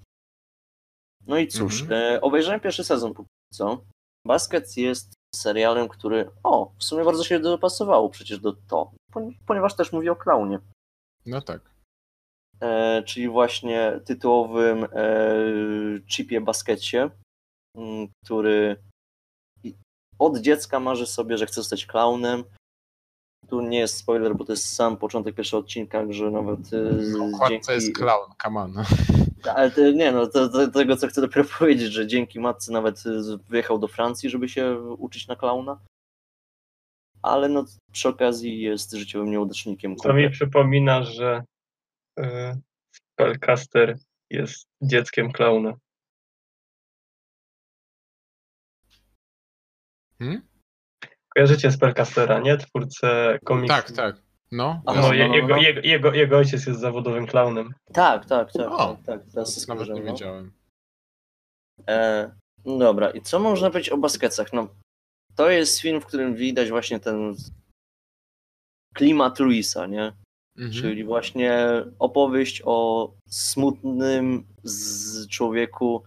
No i cóż, Mhm. e, obejrzałem pierwszy sezon póki co. Baskets jest serialem, który, o, w sumie bardzo się dopasowało przecież do to, pon- ponieważ też mówi o klaunie. No tak. E, czyli właśnie tytułowym e, chipie baskecie, m, który od dziecka marzy sobie, że chce zostać klaunem. Tu nie jest spoiler, bo to jest sam początek pierwszego odcinka, że nawet e, z, Układ to jest clown, come on. ale to, nie no, to, to, tego co chcę dopiero powiedzieć, że dzięki matce nawet wyjechał do Francji, żeby się uczyć na klauna. Ale no przy okazji jest życiowym nieudacznikiem. To mi przypomina, że Spellcaster jest dzieckiem klauna. Hmm? Kojarzycie Spellcastera, nie? Twórcę komiksu. Tak, tak. No, Aha, No, je, no, jego, no. jego, jego, jego ojciec jest zawodowym klaunem. Tak, tak, tak, O, tak, tak. Teraz nawet nie no. wiedziałem. E, no dobra, i co można powiedzieć o basketach? No, to jest film, w którym widać właśnie ten klimat Luisa, nie? Mhm. Czyli właśnie opowieść o smutnym z człowieku,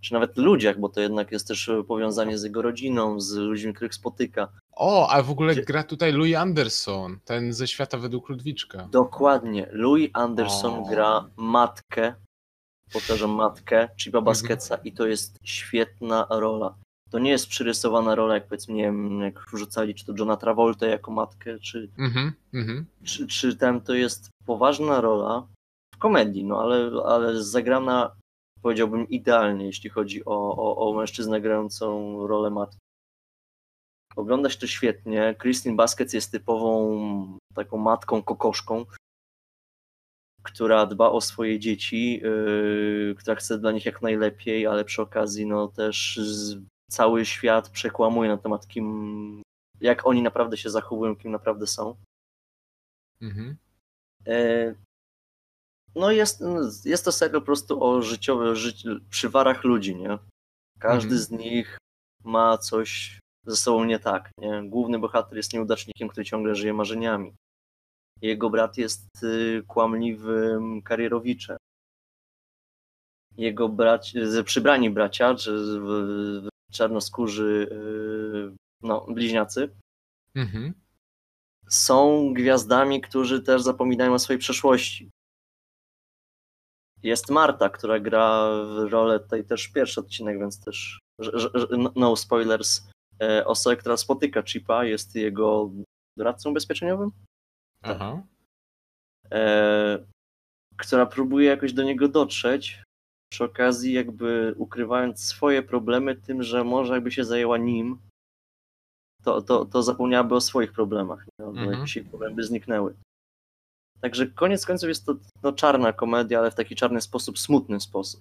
czy nawet ludziach, bo to jednak jest też powiązanie z jego rodziną, z ludźmi, których spotyka. O, a w ogóle Gdzie- gra tutaj Louis Anderson, ten ze świata według Ludwiczka. Dokładnie, Louis Anderson O. gra matkę, powtarzam matkę, Chipa Mhm. Basketsa i to jest świetna rola. To nie jest przyrysowana rola, jak powiedzmy, nie wiem, jak wrzucali czy to Johna Travolta jako matkę, czy, Mhm, mhm. czy, czy tam to jest poważna rola w komedii, no ale, ale zagrana powiedziałbym idealnie, jeśli chodzi o, o, o mężczyznę grającą rolę matki. Ogląda się to świetnie. Christine Baskets jest typową taką matką kokoszką, która dba o swoje dzieci, yy, która chce dla nich jak najlepiej, ale przy okazji no też z, cały świat przekłamuje na temat kim, jak oni naprawdę się zachowują, kim naprawdę są. mhm. E, No jest, jest to serial po prostu o życiowych życi, przywarach ludzi, nie? Każdy Mhm. z nich ma coś ze sobą nie tak, nie? Główny bohater jest nieudacznikiem, który ciągle żyje marzeniami. Jego brat jest y, kłamliwym karierowiczem. Jego braci, przybrani bracia, czy czarnoskórzy y, no, bliźniacy, Mhm. są gwiazdami, którzy też zapominają o swojej przeszłości. Jest Marta, która gra w rolę, tutaj też pierwszy odcinek, więc też że- no spoilers, e, osobę, która spotyka Chipa, jest jego doradcą ubezpieczeniowym, Aha. e, która próbuje jakoś do niego dotrzeć, przy okazji jakby ukrywając swoje problemy tym, że może jakby się zajęła nim, to, to, to zapomniałaby o swoich problemach, nie? albo Mhm. jakieś problemy zniknęły. Także koniec końców jest to no, czarna komedia, ale w taki czarny sposób, smutny sposób.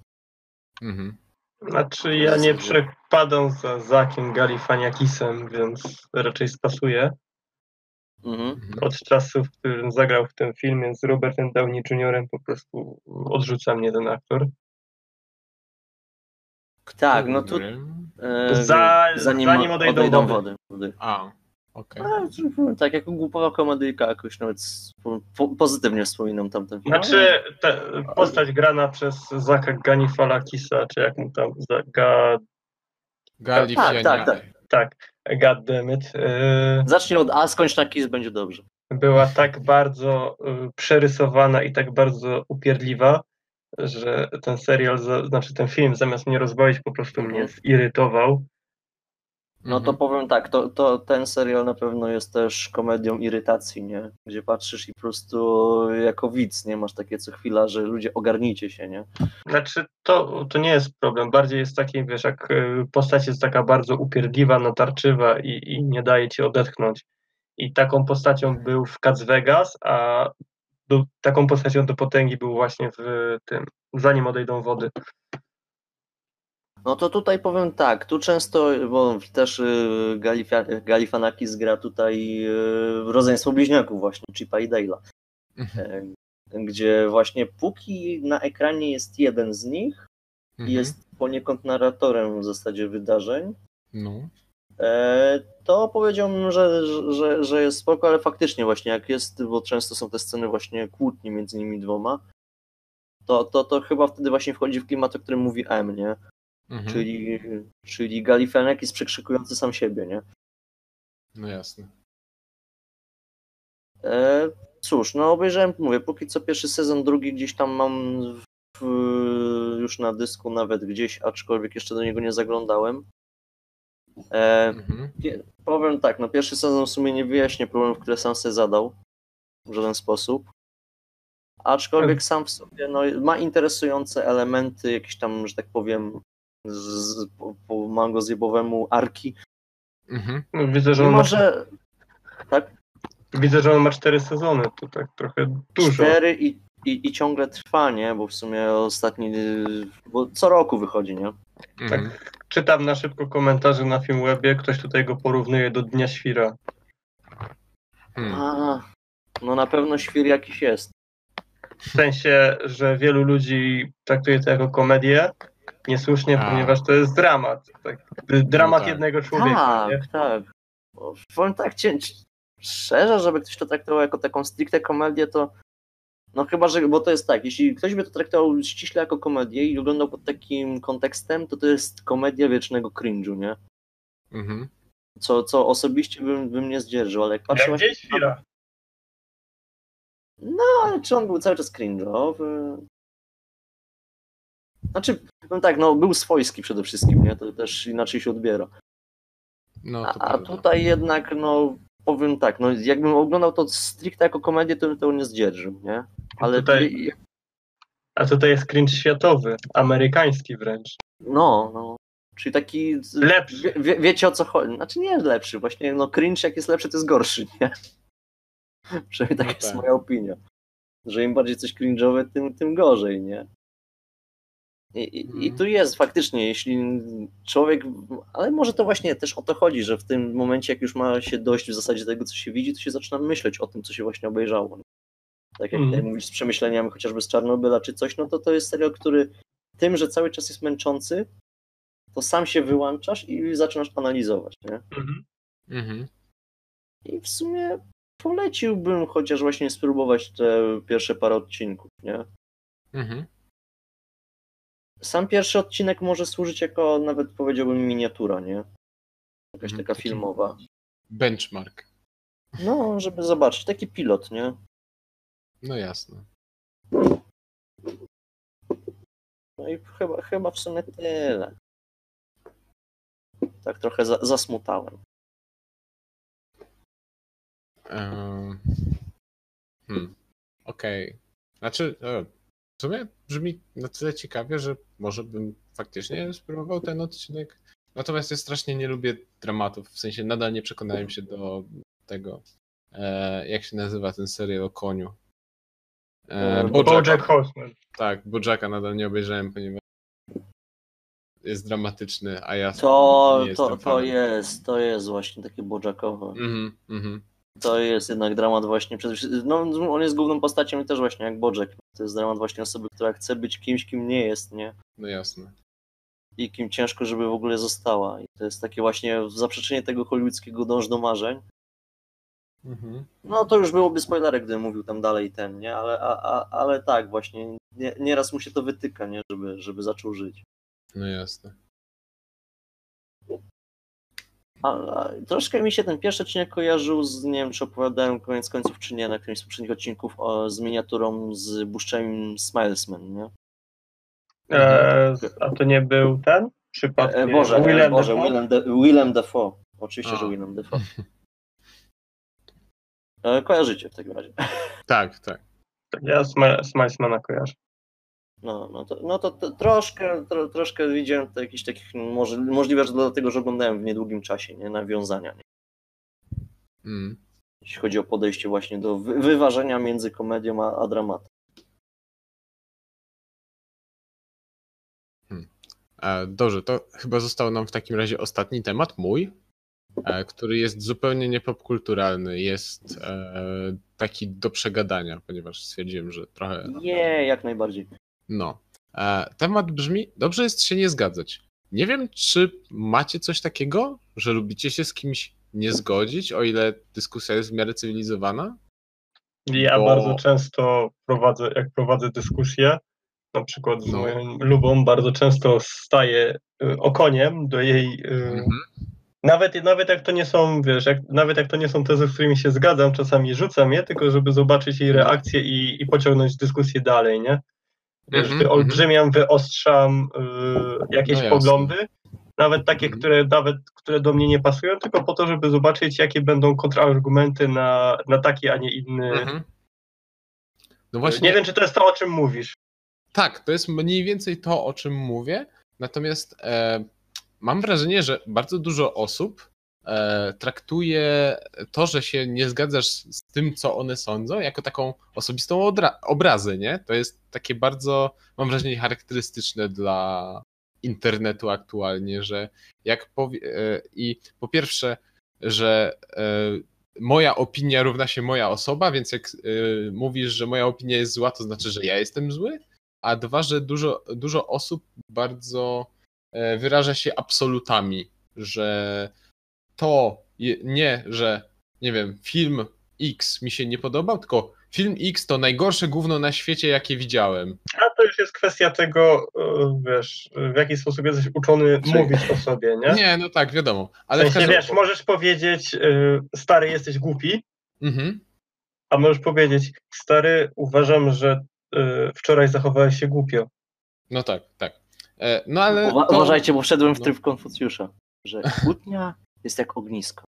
Mhm. Znaczy ja nie przepadam za Zakiem Galifaniakisem, więc raczej spasuję. Mhm. Mhm. Od czasu, w którym zagrał w tym filmie z Robertem Downey Jr. po prostu odrzuca mnie ten aktor. Tak, no tu e, Za- zanim odejdą wody. wody. A, okej. A, tak, jako głupowa komedyjka jakoś nawet spo- po, pozytywnie wspominam tamten film. Znaczy te, postać grana przez Zaka Ganifalakisa, czy jak mu tam, za, ga, Galifiania. tak, tak. tak, goddammit, yy, Zacznij od A, skończ na Kiss, będzie dobrze. była tak bardzo y, przerysowana i tak bardzo upierdliwa, że ten serial, za, znaczy ten film zamiast mnie rozbawić po prostu mnie Mhm. zirytował. No to powiem tak, to, to ten serial na pewno jest też komedią irytacji, nie? Gdzie patrzysz i po prostu jako widz, nie? Masz takie co chwila, że ludzie ogarnijcie się, nie? Znaczy to, to nie jest problem, bardziej jest taki, wiesz, jak y, postać jest taka bardzo upierdliwa, natarczywa i, i nie daje ci odetchnąć. I taką postacią był w Cats Vegas, a do, taką postacią do potęgi był właśnie w tym, zanim odejdą wody. No to tutaj powiem tak, tu często, bo też y, Galifianakis gra tutaj y, rodzeństwo bliźniaków właśnie, Chipa i Dale'a. Mhm. e, Gdzie właśnie póki na ekranie jest jeden z nich, Mhm. jest poniekąd narratorem w zasadzie wydarzeń, No. E, to powiedziałbym, że, że, że jest spoko, ale faktycznie właśnie jak jest, bo często są te sceny właśnie kłótni między nimi dwoma, to, to, to chyba wtedy właśnie wchodzi w klimat, o którym mówi M, nie? Mhm. Czyli, czyli Galifianakis przekrzykujący sam siebie, nie? No jasne. E, cóż, no obejrzałem, mówię, póki co pierwszy sezon, drugi gdzieś tam mam w, już na dysku nawet gdzieś, aczkolwiek jeszcze do niego nie zaglądałem. E, Mhm. Powiem tak, no pierwszy sezon w sumie nie wyjaśnię problemów, które sam sobie zadał w żaden sposób. Aczkolwiek sam w sobie no, ma interesujące elementy, jakieś tam, że tak powiem, z, po, po mango zjebowemu arki. Mhm. No, Widzę, że on ma, może tak, widzę, że on ma cztery sezony, to tak trochę dużo. cztery i, i, i ciągle trwa, nie? Bo w sumie ostatni, bo co roku wychodzi, nie? Mhm. Czytam na szybko komentarze na Filmwebie, ktoś tutaj go porównuje do Dnia Świra. Hmm. A, no na pewno świr jakiś jest. W sensie, że wielu ludzi traktuje to jako komedię, niesłusznie, A. ponieważ to jest dramat. Tak, dramat tak. jednego człowieka. nie? Tak, tak. Bo Powiem tak, szczerze, żeby ktoś to traktował jako taką stricte komedię, to no chyba, że, bo to jest tak, jeśli ktoś by to traktował ściśle jako komedię i oglądał pod takim kontekstem, to to jest komedia wiecznego cringe'u, nie? Mhm. Co, co osobiście bym, bym nie zdzierżył, ale jak patrzę Jak. Dzień Świra. No, ale czy on był cały czas cringe'owy? Znaczy, no tak, no był swojski przede wszystkim, nie? To też inaczej się odbiera. No A, to a tutaj jednak, no powiem tak, no jakbym oglądał to stricte jako komedię, to bym tego nie zdzierżył, nie? Ale Tutaj- A tutaj jest cringe światowy, amerykański wręcz. no, no. Czyli taki. Lepszy. Wie, wie, wiecie o co chodzi? Znaczy nie jest lepszy, właśnie no cringe jak jest lepszy, to jest gorszy, nie? Przynajmniej taka No jest tak. moja opinia. Że im bardziej coś cringe'owe, tym, tym gorzej, nie? I, i, I Mhm. tu jest faktycznie, jeśli człowiek, ale może to właśnie też o to chodzi, że w tym momencie, jak już ma się dość w zasadzie tego, co się widzi, to się zaczyna myśleć o tym, co się właśnie obejrzało. Tak jak tutaj mówisz z przemyśleniami chociażby z Czarnobyla czy coś, no to to jest serial, który tym, że cały czas jest męczący, to sam się wyłączasz i zaczynasz analizować, nie? Mhm. Mhm. I w sumie poleciłbym chociaż właśnie spróbować te pierwsze parę odcinków, nie? Mhm. Sam pierwszy odcinek może służyć jako nawet powiedziałbym miniatura, nie? Jakaś Mhm, taka taki- filmowa. Benchmark. No, żeby zobaczyć, taki pilot, nie? No jasne. No i chyba, chyba w sumie tyle. Tak trochę za, zasmutałem. Ehm, Hmm. Okej. Znaczy, e, W sumie brzmi na tyle ciekawie, że może bym faktycznie spróbował ten odcinek. Natomiast ja strasznie nie lubię dramatów, w sensie nadal nie przekonałem się do tego, e, jak się nazywa ten serial o koniu. E, Bojack Horseman. Tak, Bojacka nadal nie obejrzałem, ponieważ jest dramatyczny, a ja To, nie to, to jest, to jest właśnie takie bojackowe. Mhm, mhm. To jest jednak dramat właśnie, no on jest główną postacią i też właśnie jak Bojack. To jest dramat właśnie osoby, która chce być kimś, kim nie jest, nie? No jasne. I kim ciężko, żeby w ogóle została. I to jest takie właśnie zaprzeczenie tego hollywoodzkiego dąż do marzeń. Mhm. No to już byłoby spoilerek, gdybym mówił tam dalej ten, nie? Ale, a, a, ale tak, właśnie, nie, nieraz mu się to wytyka, nie? Żeby, żeby zaczął żyć. No jasne. A, a, troszkę mi się ten pierwszy odcinek kojarzył z, nie wiem, czy opowiadałem koniec końców, czy nie, na którymś z poprzednich odcinków o, z miniaturą z Buszczem Smilesman, nie? E, a to nie był ten? Przypadkiem E, Boże, Willem Boże Dafoe? Willem, De, Willem Dafoe. Oczywiście, A. że Willem Dafoe. E, kojarzycie w takim razie. Tak, tak. Ja Sma- Smilesmana kojarzę. No, no, to, no to, to troszkę, tro, troszkę widziałem to jakichś takich, może, możliwe, że dlatego, że oglądałem w niedługim czasie, nie? Nawiązania, nie? Mm. jeśli chodzi o podejście właśnie do wy, wyważenia między komedią a, a dramatem. E, Dobrze, to chyba został nam w takim razie ostatni temat, mój, e, który jest zupełnie niepopkulturalny. Jest e, taki do przegadania, ponieważ stwierdziłem, że trochę. Nie, jak najbardziej. No. E, Temat brzmi: dobrze jest się nie zgadzać. Nie wiem, czy macie coś takiego, że lubicie się z kimś nie zgodzić, o ile dyskusja jest w miarę cywilizowana? Ja Bo- bardzo często prowadzę, jak prowadzę dyskusję, na przykład z No. moją lubą, bardzo często staję y, okoniem do jej. y, Mhm. Nawet, nawet jak to nie są, wiesz, jak, nawet jak to nie są tezy, z którymi się zgadzam, czasami rzucam je, tylko żeby zobaczyć jej Mhm. reakcję i, i pociągnąć dyskusję dalej, nie? Wiesz, Mhm, wyolbrzymiam, wyostrzam y, jakieś No poglądy, nawet takie, Mhm. które nawet, które do mnie nie pasują, tylko po to, żeby zobaczyć, jakie będą kontrargumenty na, na taki, a nie inny. Mhm. No właśnie. Nie wiem, czy to jest to, o czym mówisz. Tak, to jest mniej więcej to, o czym mówię. Natomiast e, mam wrażenie, że bardzo dużo osób traktuje to, że się nie zgadzasz z tym, co one sądzą, jako taką osobistą obrazę, nie? To jest takie bardzo, mam wrażenie, charakterystyczne dla internetu aktualnie, że jak powie, e, i po pierwsze, że e, moja opinia równa się moja osoba, więc jak e, mówisz, że moja opinia jest zła, to znaczy, że ja jestem zły, a dwa, że dużo, dużo osób bardzo e, wyraża się absolutami, że to je, nie, że nie wiem, film X mi się nie podobał, tylko film X to najgorsze gówno na świecie, jakie widziałem. A to już jest kwestia tego, y, wiesz, w jaki sposób jesteś uczony Czy- mówić o sobie, nie? Nie, no tak, wiadomo. Ale w sensie, każdym... wiesz, możesz powiedzieć, y, stary, jesteś głupi, Mhm. a możesz powiedzieć, stary, uważam, że y, wczoraj zachowałeś się głupio. No tak, tak. E, No ale. Uwa- to- Uważajcie, bo wszedłem w no. tryb Konfucjusza, że kłótnia jest jak ognisko.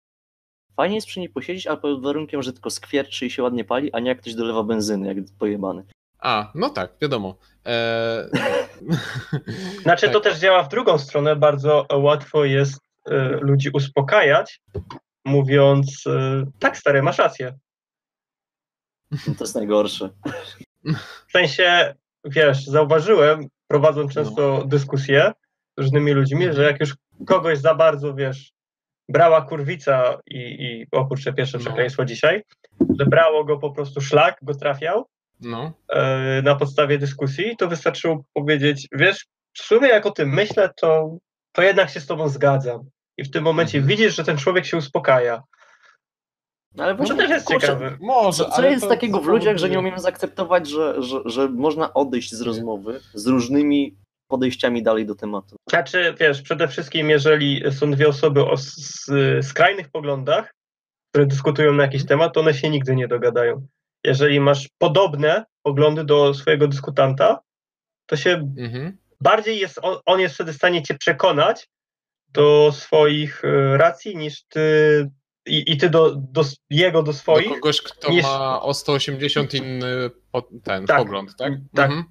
Fajnie jest przy niej posiedzieć, ale pod warunkiem, że tylko skwierczy i się ładnie pali, a nie jak ktoś dolewa benzyny, jak pojebany. A, no tak, wiadomo. E... Znaczy, to Tak. też działa w drugą stronę. Bardzo łatwo jest y, ludzi uspokajać, mówiąc, y, tak, stary, masz rację. No to jest najgorsze. W sensie, wiesz, zauważyłem, prowadząc często dyskusje z różnymi ludźmi, że jak już kogoś za bardzo, wiesz, brała kurwica i, i o kurczę, pierwsze No. przekleństwo dzisiaj, że brało go po prostu szlak, go trafiał No, e, na podstawie dyskusji, to wystarczyło powiedzieć, wiesz, w sumie jak o tym myślę, to, to jednak się z tobą zgadzam. I w tym momencie Mhm. widzisz, że ten człowiek się uspokaja. No, ale To właśnie, też jest kurczę, ciekawe. może. Co, jest to takiego w ludziach, że nie umiemy zaakceptować, że, że, że można odejść z rozmowy z różnymi podejściami dalej do tematu? Znaczy, wiesz, przede wszystkim, jeżeli są dwie osoby o s- skrajnych poglądach, które dyskutują na jakiś temat, to one się nigdy nie dogadają. Jeżeli masz podobne poglądy do swojego dyskutanta, to się Mhm. bardziej jest, on, on jest wtedy w stanie cię przekonać do swoich e, racji, niż ty i, i ty do, do jego do Do swoich. kogoś, kto niż- ma o 180 inny po, ten Tak, pogląd, tak? tak. Mhm.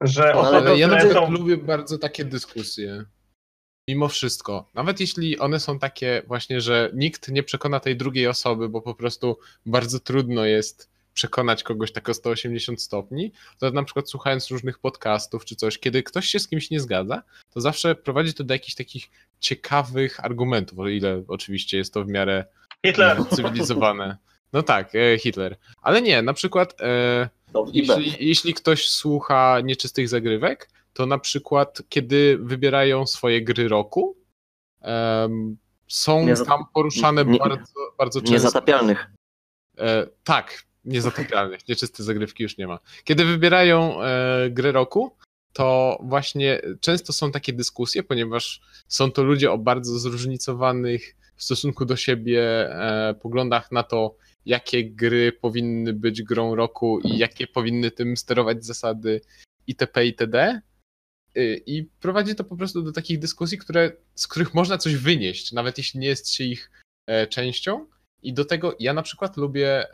Że No, osoby, Ale ja na które przykład są... lubię bardzo takie dyskusje. Mimo wszystko. Nawet jeśli one są takie właśnie, że nikt nie przekona tej drugiej osoby, bo po prostu bardzo trudno jest przekonać kogoś tak o 180 stopni, to na przykład słuchając różnych podcastów czy coś, kiedy ktoś się z kimś nie zgadza, to zawsze prowadzi to do jakichś takich ciekawych argumentów, o ile oczywiście jest to w miarę Hitler, cywilizowane. No tak, e, Hitler. Ale nie, na przykład e, EBay. jeśli, jeśli ktoś słucha nieczystych zagrywek, to na przykład kiedy wybierają swoje gry roku, em, są Nie tam poruszane nie- bardzo, bardzo często. Niezatapialnych. E, tak, niezatapialnych, nieczyste zagrywki już nie ma. Kiedy wybierają e, grę roku, to właśnie często są takie dyskusje, ponieważ są to ludzie o bardzo zróżnicowanych w stosunku do siebie e, poglądach na to, jakie gry powinny być grą roku i jakie powinny tym sterować zasady itp. itd. Y, I prowadzi to po prostu do takich dyskusji, które, z których można coś wynieść, nawet jeśli nie jest się ich e, częścią. I do tego ja na przykład lubię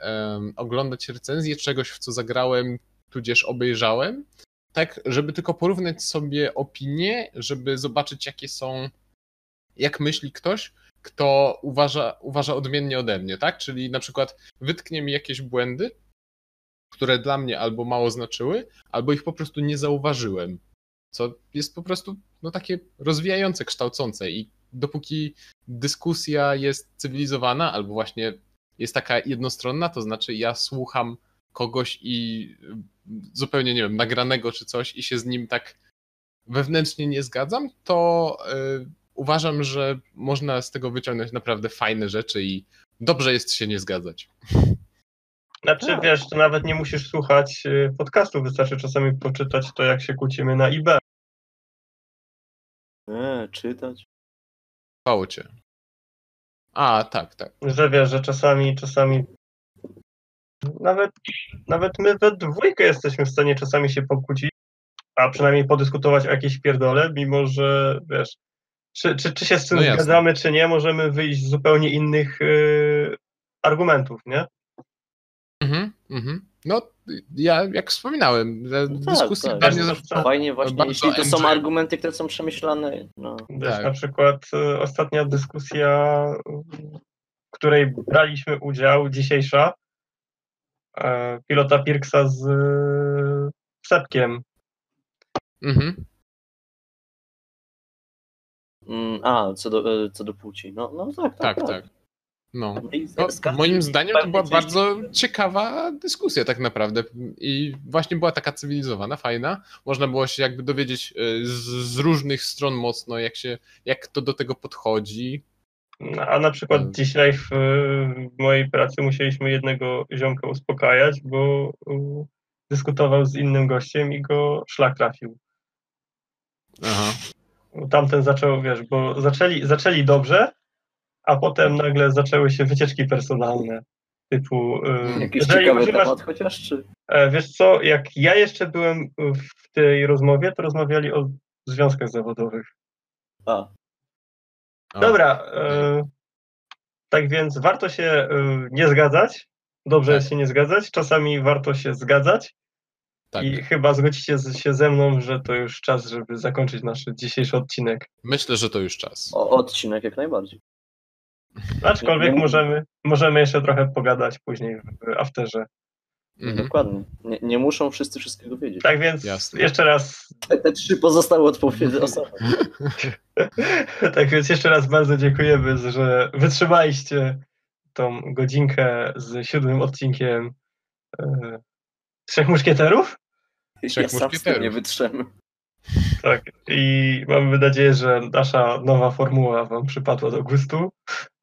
oglądać recenzję czegoś, w co zagrałem, tudzież obejrzałem, tak, żeby tylko porównać sobie opinie, żeby zobaczyć, jakie są, jak myśli ktoś, kto uważa, uważa odmiennie ode mnie, tak? Czyli na przykład wytknie mi jakieś błędy, które dla mnie albo mało znaczyły, albo ich po prostu nie zauważyłem. Co jest po prostu no, takie rozwijające, kształcące i dopóki dyskusja jest cywilizowana, albo właśnie jest taka jednostronna, to znaczy ja słucham kogoś i y, zupełnie, nie wiem, nagranego czy coś i się z nim tak wewnętrznie nie zgadzam, to y, uważam, że można z tego wyciągnąć naprawdę fajne rzeczy i dobrze jest się nie zgadzać. Znaczy, Tak. wiesz, to nawet nie musisz słuchać y, podcastu, wystarczy czasami poczytać to, jak się kłócimy na IB. Nie, czytać. Pało cię. A, tak, tak. Że wiesz, że czasami, czasami nawet, nawet my we dwójkę jesteśmy w stanie czasami się pokłócić, a przynajmniej podyskutować o jakiejś pierdole, mimo że, wiesz, czy, czy, czy się z tym No zgadzamy, czy nie, możemy wyjść z zupełnie innych y, argumentów, nie? Mhm, mhm. No, ja jak wspominałem, No tak, dyskusje tak. mnie Bardzo zawsze tak. Fajnie właśnie, bardzo jeśli to są argumenty, które są przemyślane. No. Wiesz, Tak. na przykład y, ostatnia dyskusja, y, w której braliśmy udział, dzisiejsza, e, pilota Pirksa z y, Sepkiem. Mhm. Mm, a, co do, e, co do płci. No, no tak, tak. Tak, tak. No. I No, z każdej- moim zdaniem to była bardzo ciekawa dyskusja tak naprawdę i właśnie była taka cywilizowana, fajna. Można było się jakby dowiedzieć y, z, z różnych stron mocno, jak się, jak to do tego podchodzi. A na przykład Mm. dzisiaj w, w mojej pracy musieliśmy jednego ziomka uspokajać, bo dyskutował z innym gościem i go szlak trafił. Aha. Tamten zaczął, wiesz, bo zaczęli, zaczęli dobrze, a potem nagle zaczęły się wycieczki personalne. Typu, y, Jakiś jeżeli ciekawy używasz, temat chociaż, czy... e, wiesz co, jak ja jeszcze byłem w tej rozmowie, to rozmawiali o związkach zawodowych. A, O, Dobra, e, tak więc warto się e, nie zgadzać. Dobrze Tak. jest się nie zgadzać. Czasami warto się zgadzać. Tak. I chyba zgodzicie się ze mną, że to już czas, żeby zakończyć nasz dzisiejszy odcinek. Myślę, że to już czas. o, odcinek jak najbardziej. Aczkolwiek Nie- nie- możemy, możemy jeszcze trochę pogadać później w afterze. Mhm. Dokładnie. Nie, nie muszą wszyscy wszystkiego wiedzieć. Tak więc Jasne. jeszcze raz, Te, te trzy pozostałe odpowiedzi osoby. tak więc jeszcze raz bardzo dziękujemy, że wytrzymaliście tą godzinkę z siódmym odcinkiem e, Trzech Muszkieterów. Trzech Ja sam z tym muszkieterów. nie wytrzemy. Tak, i mamy nadzieję, że nasza nowa formuła Wam przypadła do gustu.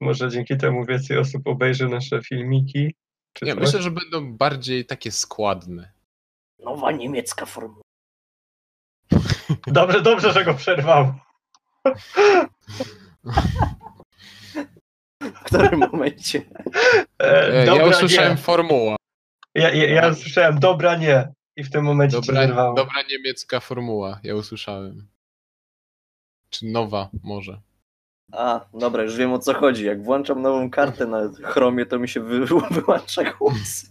Może dzięki temu więcej osób obejrzy nasze filmiki. Czy Nie, coś. myślę, że będą bardziej takie składne. Nowa niemiecka formuła. Dobrze, dobrze, że go przerwał. W którym momencie? E, E, dobra, ja usłyszałem nie. formuła. Ja, ja, ja słyszałem dobra, nie. I w tym momencie Dobra, dobra niemiecka formuła, ja usłyszałem. Czy nowa może. A, dobra, już wiem o co chodzi. Jak włączam nową kartę na Chromie, to mi się wy, wyłącza głos.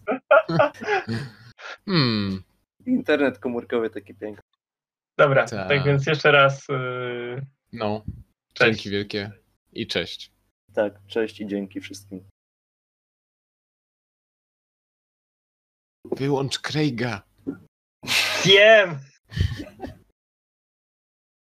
Hmm, Internet komórkowy taki piękny. Dobra, Tak. tak więc jeszcze raz yy, No, cześć. dzięki wielkie i cześć. Tak, cześć i dzięki wszystkim. Wyłącz Craiga. Wiem!